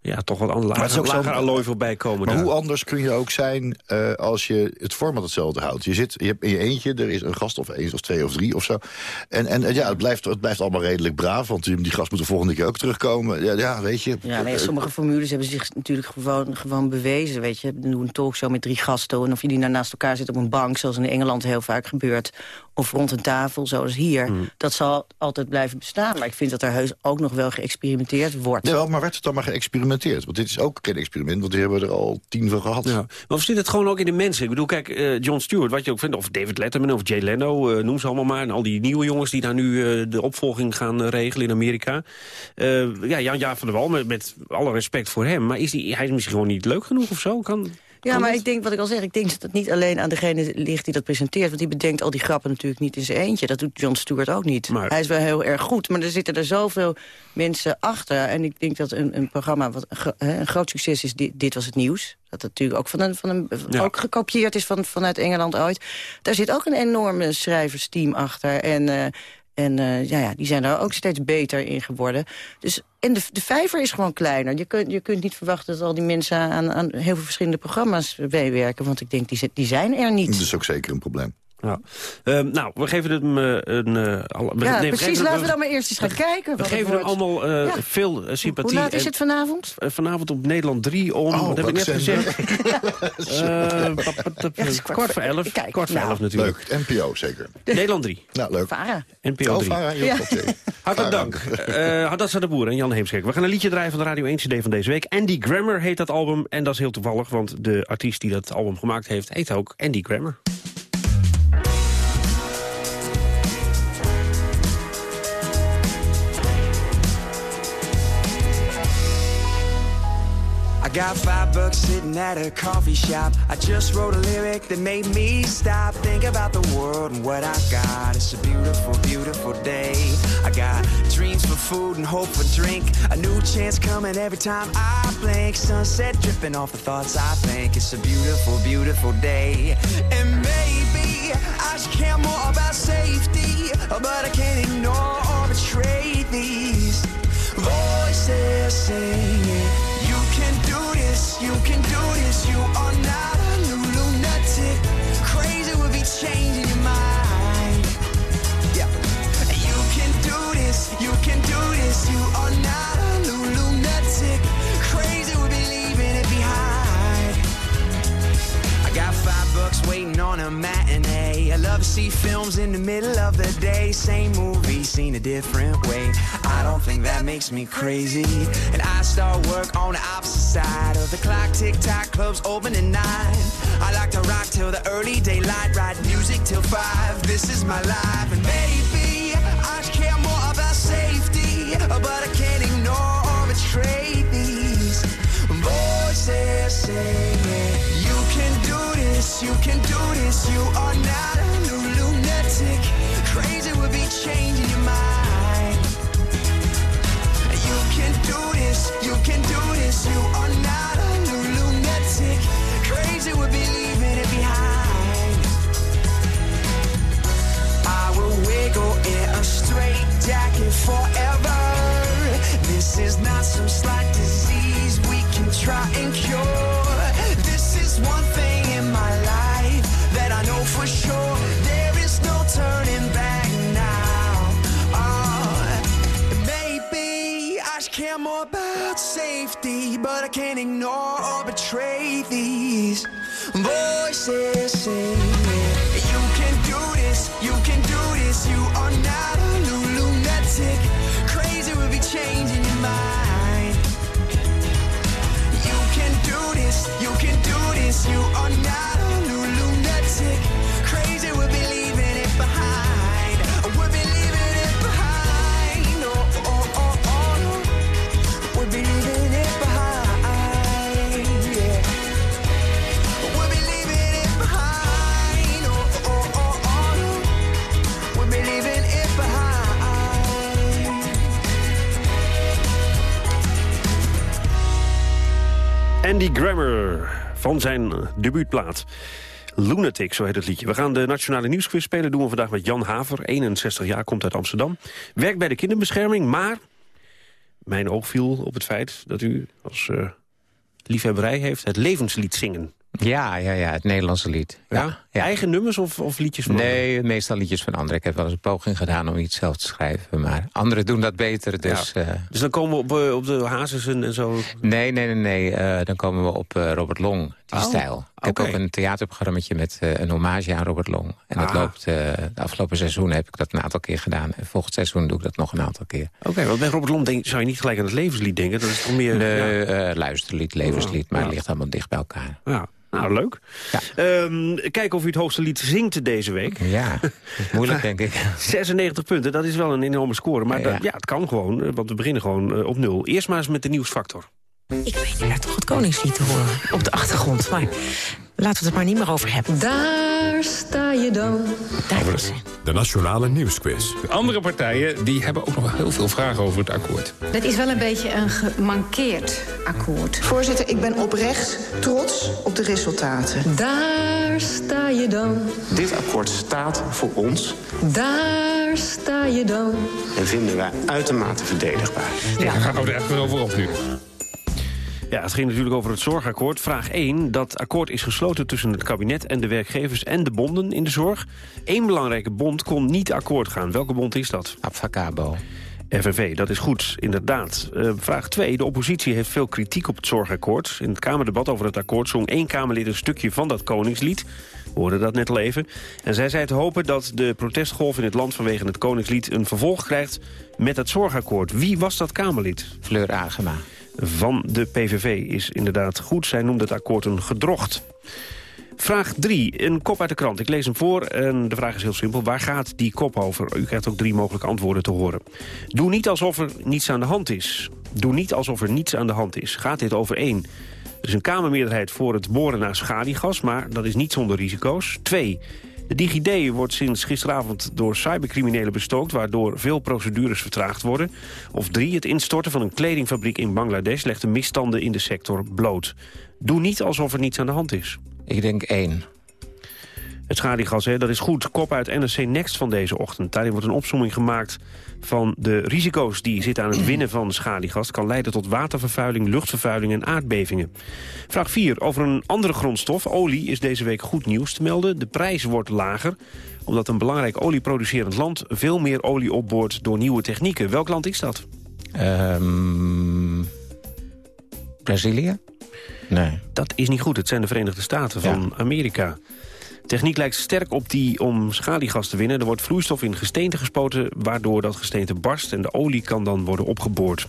ja, toch wat andere Maar het is lager, ook zo- lager allooi voorbij komen. Maar daar. hoe anders kun je ook zijn eh, als je het format hetzelfde houdt? Je, zit, je hebt in je eentje, er is een gast of één of twee of drie of zo. En, en, en ja, het blijft, het blijft allemaal redelijk braaf, want die, die gast moet de volgende keer ook terugkomen. Ja, ja weet je. Ja, nee, sommige formules hebben zich natuurlijk gewoon, gewoon bewezen. Weet je, doe een talkshow met drie gasten... en of je die nou naast elkaar zit op een bank... zoals in Engeland heel vaak gebeurt... of rond een tafel, zoals hier... dat zal altijd blijven bestaan. Maar ik vind dat er heus ook nog wel geëxperimenteerd wordt. Jawel, maar werd het dan maar geëxperimenteerd? Want dit is ook geen experiment, want die hebben we er al tien van gehad. Ja. Maar zit het gewoon ook in de mensen? Ik bedoel, kijk, eh, John Stewart, wat je ook vindt... of David Letterman of Jay Leno, eh, noem ze allemaal maar... en al die nieuwe jongens die daar nu eh, de opvolging gaan regelen in Amerika. Ja, Jan Jaap van der Wal, met, met alle respect voor hem... maar is die, hij is misschien gewoon niet leuk genoeg of zo? Kan, Ja, maar ik denk, wat ik al zeg, ik denk dat het niet alleen aan degene ligt die dat presenteert. Want die bedenkt al die grappen natuurlijk niet in zijn eentje. Dat doet Jon Stewart ook niet. Hij is wel heel erg goed, maar er zitten er zoveel mensen achter. En ik denk dat een, een programma wat een, groot succes is, dit, dit was het nieuws. Dat het natuurlijk ook, van een, van een, Ja. ook gekopieerd is van, vanuit Engeland ooit. Daar zit ook een enorme schrijversteam achter. En... eh, en eh, ja, ja, die zijn daar ook steeds beter in geworden. Dus, en de, de vijver is gewoon kleiner. Je kunt, je kunt niet verwachten dat al die mensen aan, aan heel veel verschillende programma's meewerken. Want ik denk, die, die zijn er niet. Dat is ook zeker een probleem. Ja. Ehm, nou, we geven hem eh, een... eh, alle- we- Ja, nee, we precies. Laten we dan maar eerst eens gaan kijken. We geven het hem allemaal eh, Ja. veel sympathie. Hoe laat is het vanavond? Vanavond op Nederland 3 om, Oh, wat heb ik net gezegd? Eh, kwart, voor elf. Kijk, kwart voor nou. elf natuurlijk. Leuk, NPO zeker. Nederland 3. Nou, leuk. Vara. NPO Oh, 3. Vara, heel Ja. goed, oké. Hartelijk dank. Eh Hadassa de Boer en Jan Heemskerk. We gaan een liedje draaien van de Radio 1 CD van deze week. Andy Grammer heet dat album. En dat is heel toevallig, want de artiest die dat album gemaakt heeft... heet ook Andy Grammer. Got five bucks sitting at a coffee shop. I just wrote a lyric that made me stop, think about the world and what I got. It's a beautiful, beautiful day. I got dreams for food and hope for drink. A new chance coming every time I blink. Sunset dripping off the thoughts I think. It's a beautiful, beautiful day. And maybe I just care more about safety, but I can't ignore or betray these voices singing. You can do this. You love to see films in the middle of the day. Same movie, seen a different way. I don't think that makes me crazy. And I start work on the opposite side of the clock. Tick tock, clubs open at nine. I like to rock till the early daylight, ride music till five. This is my life, and maybe I care more about safety, but I can't ignore or betray these voices do this, you can do this. You are not a lunatic. Crazy would be changing your mind. You can do this, you can do this. You are not a lunatic. Crazy would be leaving it behind. I will wiggle in a straight jacket forever. This is not some slight safety, but I can't ignore or betray these voices saying, You can do this, you can do this, you are not a lu- lunatic. Crazy will be changing your mind. You can do this, you can do this, you are not Andy Grammer van zijn debuutplaat. Lunatic, zo heet het liedje. We gaan de Nationale Nieuwsquiz spelen. doen we vandaag met Jan Haver, 61 jaar, komt uit Amsterdam. Werkt bij de kinderbescherming, maar... mijn oog viel op het feit dat u als eh, liefhebberij heeft... het levenslied zingen. Ja, ja, ja, het Nederlandse lied. Ja? Eigen nummers of, of liedjes van Nee, meestal liedjes van anderen. Ik heb wel eens een poging gedaan om iets zelf te schrijven. Maar anderen doen dat beter, dus... Ja. eh, Dus dan komen we op, eh, op de hazes en, zo... nee, nee, nee, nee. eh, dan komen we op Robert Long, die Oh, stijl. Ik heb ook een theaterprogramma met eh, een hommage aan Robert Long. En dat Ah. loopt... eh, de afgelopen seizoen heb ik dat een aantal keer gedaan. En volgend seizoen doe ik dat nog een aantal keer. Oké, want bij Robert Lom denk, zou je niet gelijk aan het levenslied denken. Dat is toch meer... Nee, ja. eh, luisterlied, levenslied, maar het ligt allemaal dicht bij elkaar. Ja. Nou, leuk. Ehm, kijken of u het hoogste lied zingt deze week. Ja, moeilijk denk ik. 96 punten, dat is wel een enorme score. Maar Ja. ja, ja het kan gewoon, want we beginnen gewoon op nul. Eerst maar eens met de nieuwsfactor. Ik weet niet, toch het koningslied te horen op de achtergrond. Maar laten we het er maar niet meer over hebben. Daar sta je dan. Daar is. De Nationale Nieuwsquiz. Andere partijen die hebben ook nog wel heel veel vragen over het akkoord. Het is wel een beetje een gemankeerd akkoord. Voorzitter, ik ben oprecht trots op de resultaten. Daar sta je dan. Dit akkoord staat voor ons Daar sta je dan. en vinden wij uitermate verdedigbaar. Ja. Gaan we er echt weer over op nu. Ja, het ging natuurlijk over het zorgakkoord. Vraag 1. Dat akkoord is gesloten tussen het kabinet en de werkgevers en de bonden in de zorg. Eén belangrijke bond kon niet akkoord gaan. Welke bond is dat? Abfacabo. FNV, dat is goed, inderdaad. Eh, vraag 2. De oppositie heeft veel kritiek op het zorgakkoord. In het Kamerdebat over het akkoord zong één Kamerlid een stukje van dat Koningslied. We hoorden dat net al even. En zij zei te hopen dat de protestgolf in het land vanwege het Koningslied... een vervolg krijgt met het zorgakkoord. Wie was dat Kamerlid? Fleur Agema. Van de PVV is inderdaad goed. Zij noemde het akkoord een gedrocht. Vraag 3, een kop uit de krant. Ik lees hem voor en de vraag is heel simpel. Waar gaat die kop over? U krijgt ook drie mogelijke antwoorden te horen. Doe niet alsof er niets aan de hand is. Doe niet alsof er niets aan de hand is. Gaat dit over één? Er is een Kamermeerderheid voor het boren naar schaliegas... maar dat is niet zonder risico's. 2. De DigiD wordt sinds gisteravond door cybercriminelen bestookt... waardoor veel procedures vertraagd worden. Of 3. Het instorten van een kledingfabriek in Bangladesh... legt de misstanden in de sector bloot. Doe niet alsof er niets aan de hand is. Ik denk één. Het schaliegas, hè, dat is goed. Kop uit NRC Next van deze ochtend. Daarin wordt een opsomming gemaakt van de risico's die zitten aan het winnen van schaliegas. Kan leiden tot watervervuiling, luchtvervuiling en aardbevingen. Vraag 4. Over een andere grondstof, olie, is deze week goed nieuws te melden. De prijs wordt lager, omdat een belangrijk olieproducerend land... veel meer olie opboort door nieuwe technieken. Welk land is dat? Ehm, Brazilië? Nee. Dat is niet goed. Het zijn de Verenigde Staten van Amerika. Techniek lijkt sterk op die om schaliegas te winnen. Er wordt vloeistof in gesteente gespoten, waardoor dat gesteente barst... en de olie kan dan worden opgeboord.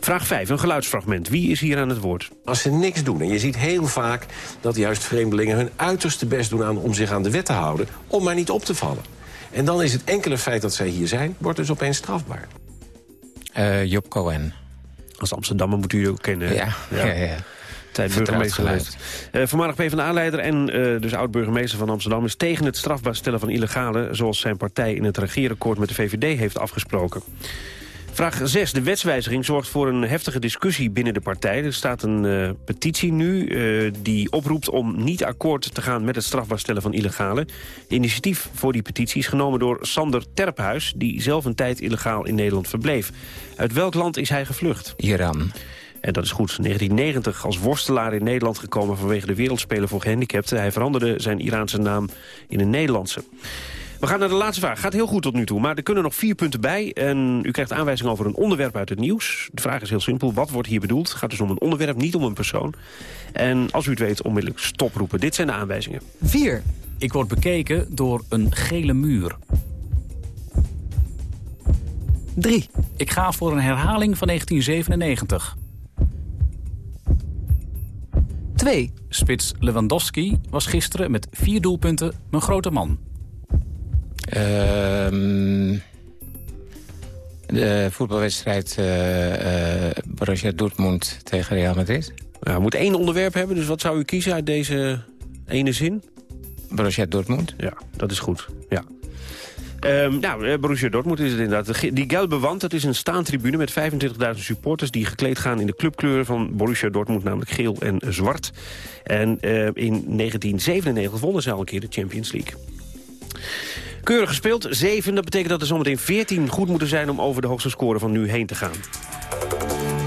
Vraag 5, een geluidsfragment. Wie is hier aan het woord? Als ze niks doen, en je ziet heel vaak dat juist vreemdelingen... hun uiterste best doen aan, om zich aan de wet te houden... om maar niet op te vallen. En dan is het enkele feit dat zij hier zijn, wordt dus opeens strafbaar. Eh, Job Cohen. Als Amsterdammer moet u ook kennen. Ja, ja, ja. Tijd burgemeester geweest. Eh voormalig PvdA-leider en eh, dus oud-burgemeester van Amsterdam... is tegen het strafbaar stellen van illegale... zoals zijn partij in het regeerakkoord met de VVD heeft afgesproken. Vraag 6. De wetswijziging zorgt voor een heftige discussie binnen de partij. Er staat een eh, petitie nu eh, die oproept om niet akkoord te gaan... met het strafbaar stellen van illegale. De initiatief voor die petitie is genomen door Sander Terphuis... die zelf een tijd illegaal in Nederland verbleef. Uit welk land is hij gevlucht? Iran. En dat is goed. 1990 als worstelaar in Nederland gekomen vanwege de Wereldspelen voor gehandicapten. Hij veranderde zijn Iraanse naam in een Nederlandse. We gaan naar de laatste vraag. Gaat heel goed tot nu toe, maar er kunnen nog vier punten bij. En u krijgt aanwijzing over een onderwerp uit het nieuws. De vraag is heel simpel. Wat wordt hier bedoeld? Het gaat dus om een onderwerp, niet om een persoon. En als u het weet, onmiddellijk stoproepen. Dit zijn de aanwijzingen. 4. Ik word bekeken door een gele muur. 3. Ik ga voor een herhaling van 1997. 2. Spits Lewandowski was gisteren met vier doelpunten mijn grote man. Ehm, de voetbalwedstrijd uh, uh, Borussia Dortmund tegen Real Madrid. Ja, we moeten één onderwerp hebben, dus wat zou u kiezen uit deze ene zin? Borussia Dortmund. Ja, dat is goed. Um, nou, eh, Borussia Dortmund is het inderdaad. Die gelbe wand, dat is een staantribune met 25.000 supporters... die gekleed gaan in de clubkleuren van Borussia Dortmund, namelijk geel en zwart. En uh, in 1997 wonnen ze al een keer de Champions League. Keurig gespeeld, 7. Dat betekent dat er zometeen 14 goed moeten zijn... om over de hoogste score van nu heen te gaan.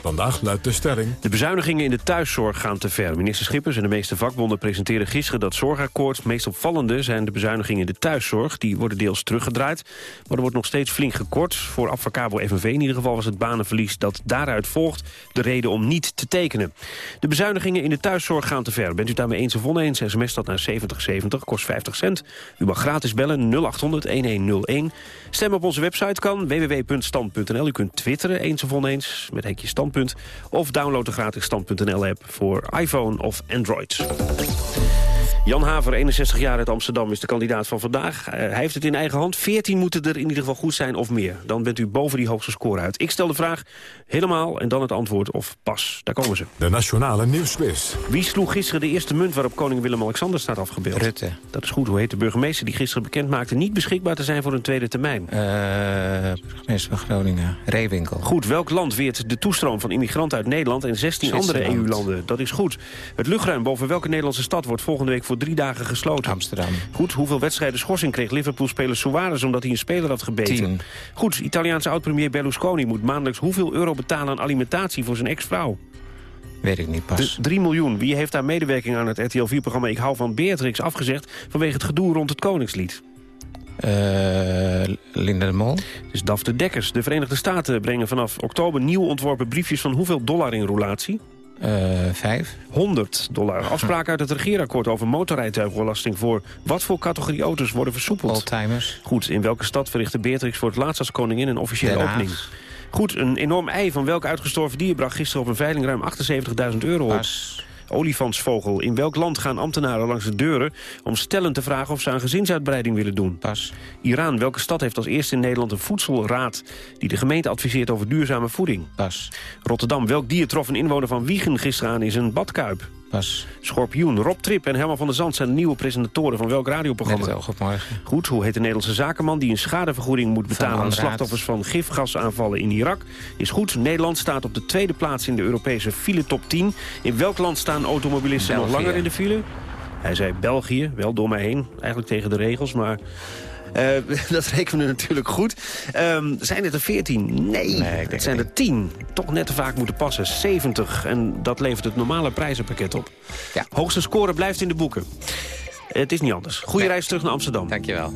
Vandaag luidt de stelling... De bezuinigingen in de thuiszorg gaan te ver. Minister Schippers en de meeste vakbonden presenteren gisteren dat zorgakkoord. Meest opvallende zijn de bezuinigingen in de thuiszorg. Die worden deels teruggedraaid, maar er wordt nog steeds flink gekort. Voor Advocabo FNV in ieder geval was het banenverlies dat daaruit volgt... de reden om niet te tekenen. De bezuinigingen in de thuiszorg gaan te ver. Bent u daarmee eens of oneens? SMS dat naar 7070, kost 50 cent. U mag gratis bellen 0800-1101. Stem op onze website kan, www.stand.nl. U kunt twitteren eens of oneens met stand of download de gratis stand.nl-app voor iPhone of Android. Jan Haver, 61 jaar uit Amsterdam, is de kandidaat van vandaag. Uh, hij heeft het in eigen hand. 14 moeten er in ieder geval goed zijn of meer. Dan bent u boven die hoogste score uit. Ik stel de vraag helemaal en dan het antwoord of pas. Daar komen ze. De Nationale Nieuwsquiz. Wie sloeg gisteren de eerste munt waarop koning Willem-Alexander staat afgebeeld? Rutte. Dat is goed. Hoe heet de burgemeester die gisteren bekend maakte... niet beschikbaar te zijn voor een tweede termijn? Uh, burgemeester van Groningen. Reewinkel. Goed. Welk land weert de toestroom van immigranten uit Nederland... en 16 andere EU-landen? Dat is goed. Het luchtruim boven welke Nederlandse stad wordt volgende week voor drie dagen gesloten. Amsterdam. Goed, hoeveel wedstrijden schorsing kreeg Liverpool-speler Suarez... omdat hij een speler had gebeten? Tien. Goed, Italiaanse oud-premier Berlusconi moet maandelijks hoeveel euro betalen aan alimentatie voor zijn ex-vrouw? Weet ik niet pas. 3 miljoen. Wie heeft daar medewerking aan het RTL 4-programma Ik hou van Beatrix afgezegd... vanwege het gedoe rond het Koningslied? Uh, Linda de Mol. Dus Dafte Dekkers. De Verenigde Staten brengen vanaf oktober nieuw ontworpen briefjes van hoeveel dollar in roulatie? Uh, vijf. 100 dollar. Afspraken uit het regeerakkoord over motorrijtuigbelasting... voor wat voor categorie auto's worden versoepeld? Oldtimers. Goed, in welke stad verrichtte Beatrix voor het laatst als koningin een officiële Den Haag. opening? Goed, een enorm ei van welk uitgestorven dier bracht gisteren op een veiling ruim 78.000 euro op? Pas. Olifantsvogel. In welk land gaan ambtenaren langs de deuren om stellen te vragen of ze aan gezinsuitbreiding willen doen? Pas. Iran. Welke stad heeft als eerste in Nederland een voedselraad die de gemeente adviseert over duurzame voeding? Pas. Rotterdam. Welk dier trof een inwoner van Wiegen gisteren aan in zijn badkuip? Pas. Schorpioen. Rob Trip en Herman van der Zand zijn de nieuwe presentatoren van welk radioprogramma? Net. Goed, hoe heet de Nederlandse zakenman die een schadevergoeding moet betalen aan slachtoffers van gifgasaanvallen in Irak? Is goed, Nederland staat op de tweede plaats in de Europese file top 10. In welk land staan automobilisten nog langer in de file? Hij zei België, wel door mij heen, eigenlijk tegen de regels, maar... eh, dat rekenen we natuurlijk goed. Ehm, zijn het er 14? Nee, Nee, ik denk het zijn er 10. Toch net te vaak moeten passen. 70. En dat levert het normale prijzenpakket op. Ja. Hoogste score blijft in de boeken. Het is niet anders. Goede reis terug naar Amsterdam. Dankjewel.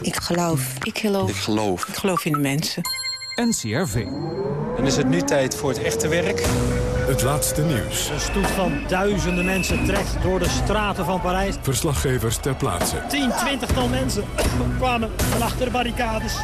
Ik geloof. Ik geloof. Ik geloof. Ik geloof in de mensen. NCRV. Dan is het nu tijd voor het echte werk. Het laatste nieuws. Een stoet van duizenden mensen trekt door de straten van Parijs. Verslaggevers ter plaatse. 10, 20 tal mensen kwamen van achter de barricades.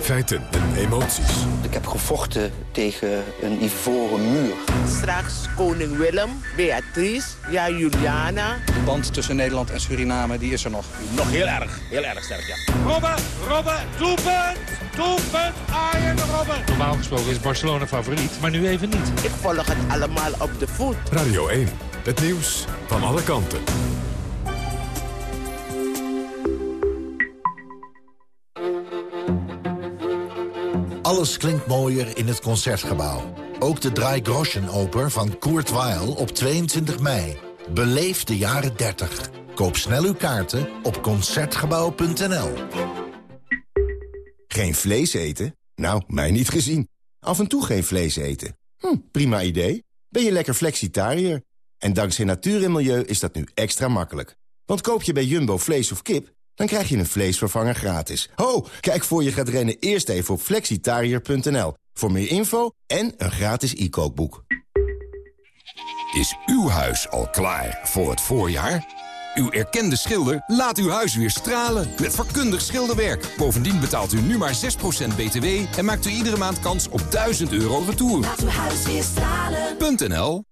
Feiten en emoties. Ik heb gevochten tegen een ivoren muur. Straks koning Willem, Beatrice, ja Juliana. De band tussen Nederland en Suriname die is er nog. Nog heel erg, heel erg sterk, ja. Robben, Robben, doelpunt! Doelpunt, Arjen Robben! Normaal gesproken is Barcelona favoriet, maar nu even niet. Ik volg het allemaal op de voet. Radio 1. Het nieuws van alle kanten. Alles klinkt mooier in het Concertgebouw. Ook de Drei Groschen Oper van Kurt Weill op 22 mei. Beleef de jaren 30. Koop snel uw kaarten op Concertgebouw.nl. Geen vlees eten? Nou, mij niet gezien. Af en toe geen vlees eten. Hm, prima idee. Ben je lekker flexitariër? En dankzij natuur en milieu is dat nu extra makkelijk. Want koop je bij Jumbo vlees of kip, dan krijg je een vleesvervanger gratis. Ho, kijk voor je gaat rennen eerst even op flexitariër.nl. Voor meer info en een gratis e-kookboek. Is uw huis al klaar voor het voorjaar? Uw erkende schilder laat uw huis weer stralen met vakkundig schilderwerk. Bovendien betaalt u nu maar 6% btw en maakt u iedere maand kans op 1000 euro retour. Laat uw huis weer stralen. .nl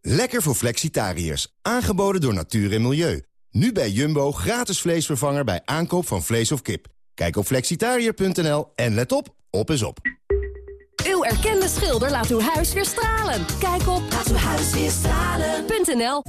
Lekker voor flexitariërs. Aangeboden door Natuur en Milieu. Nu bij Jumbo gratis vleesvervanger bij aankoop van vlees of kip. Kijk op flexitariër.nl en let op, op is op. Uw erkende schilder laat uw huis weer stralen. Kijk op laatuwhuisweerstralen.nl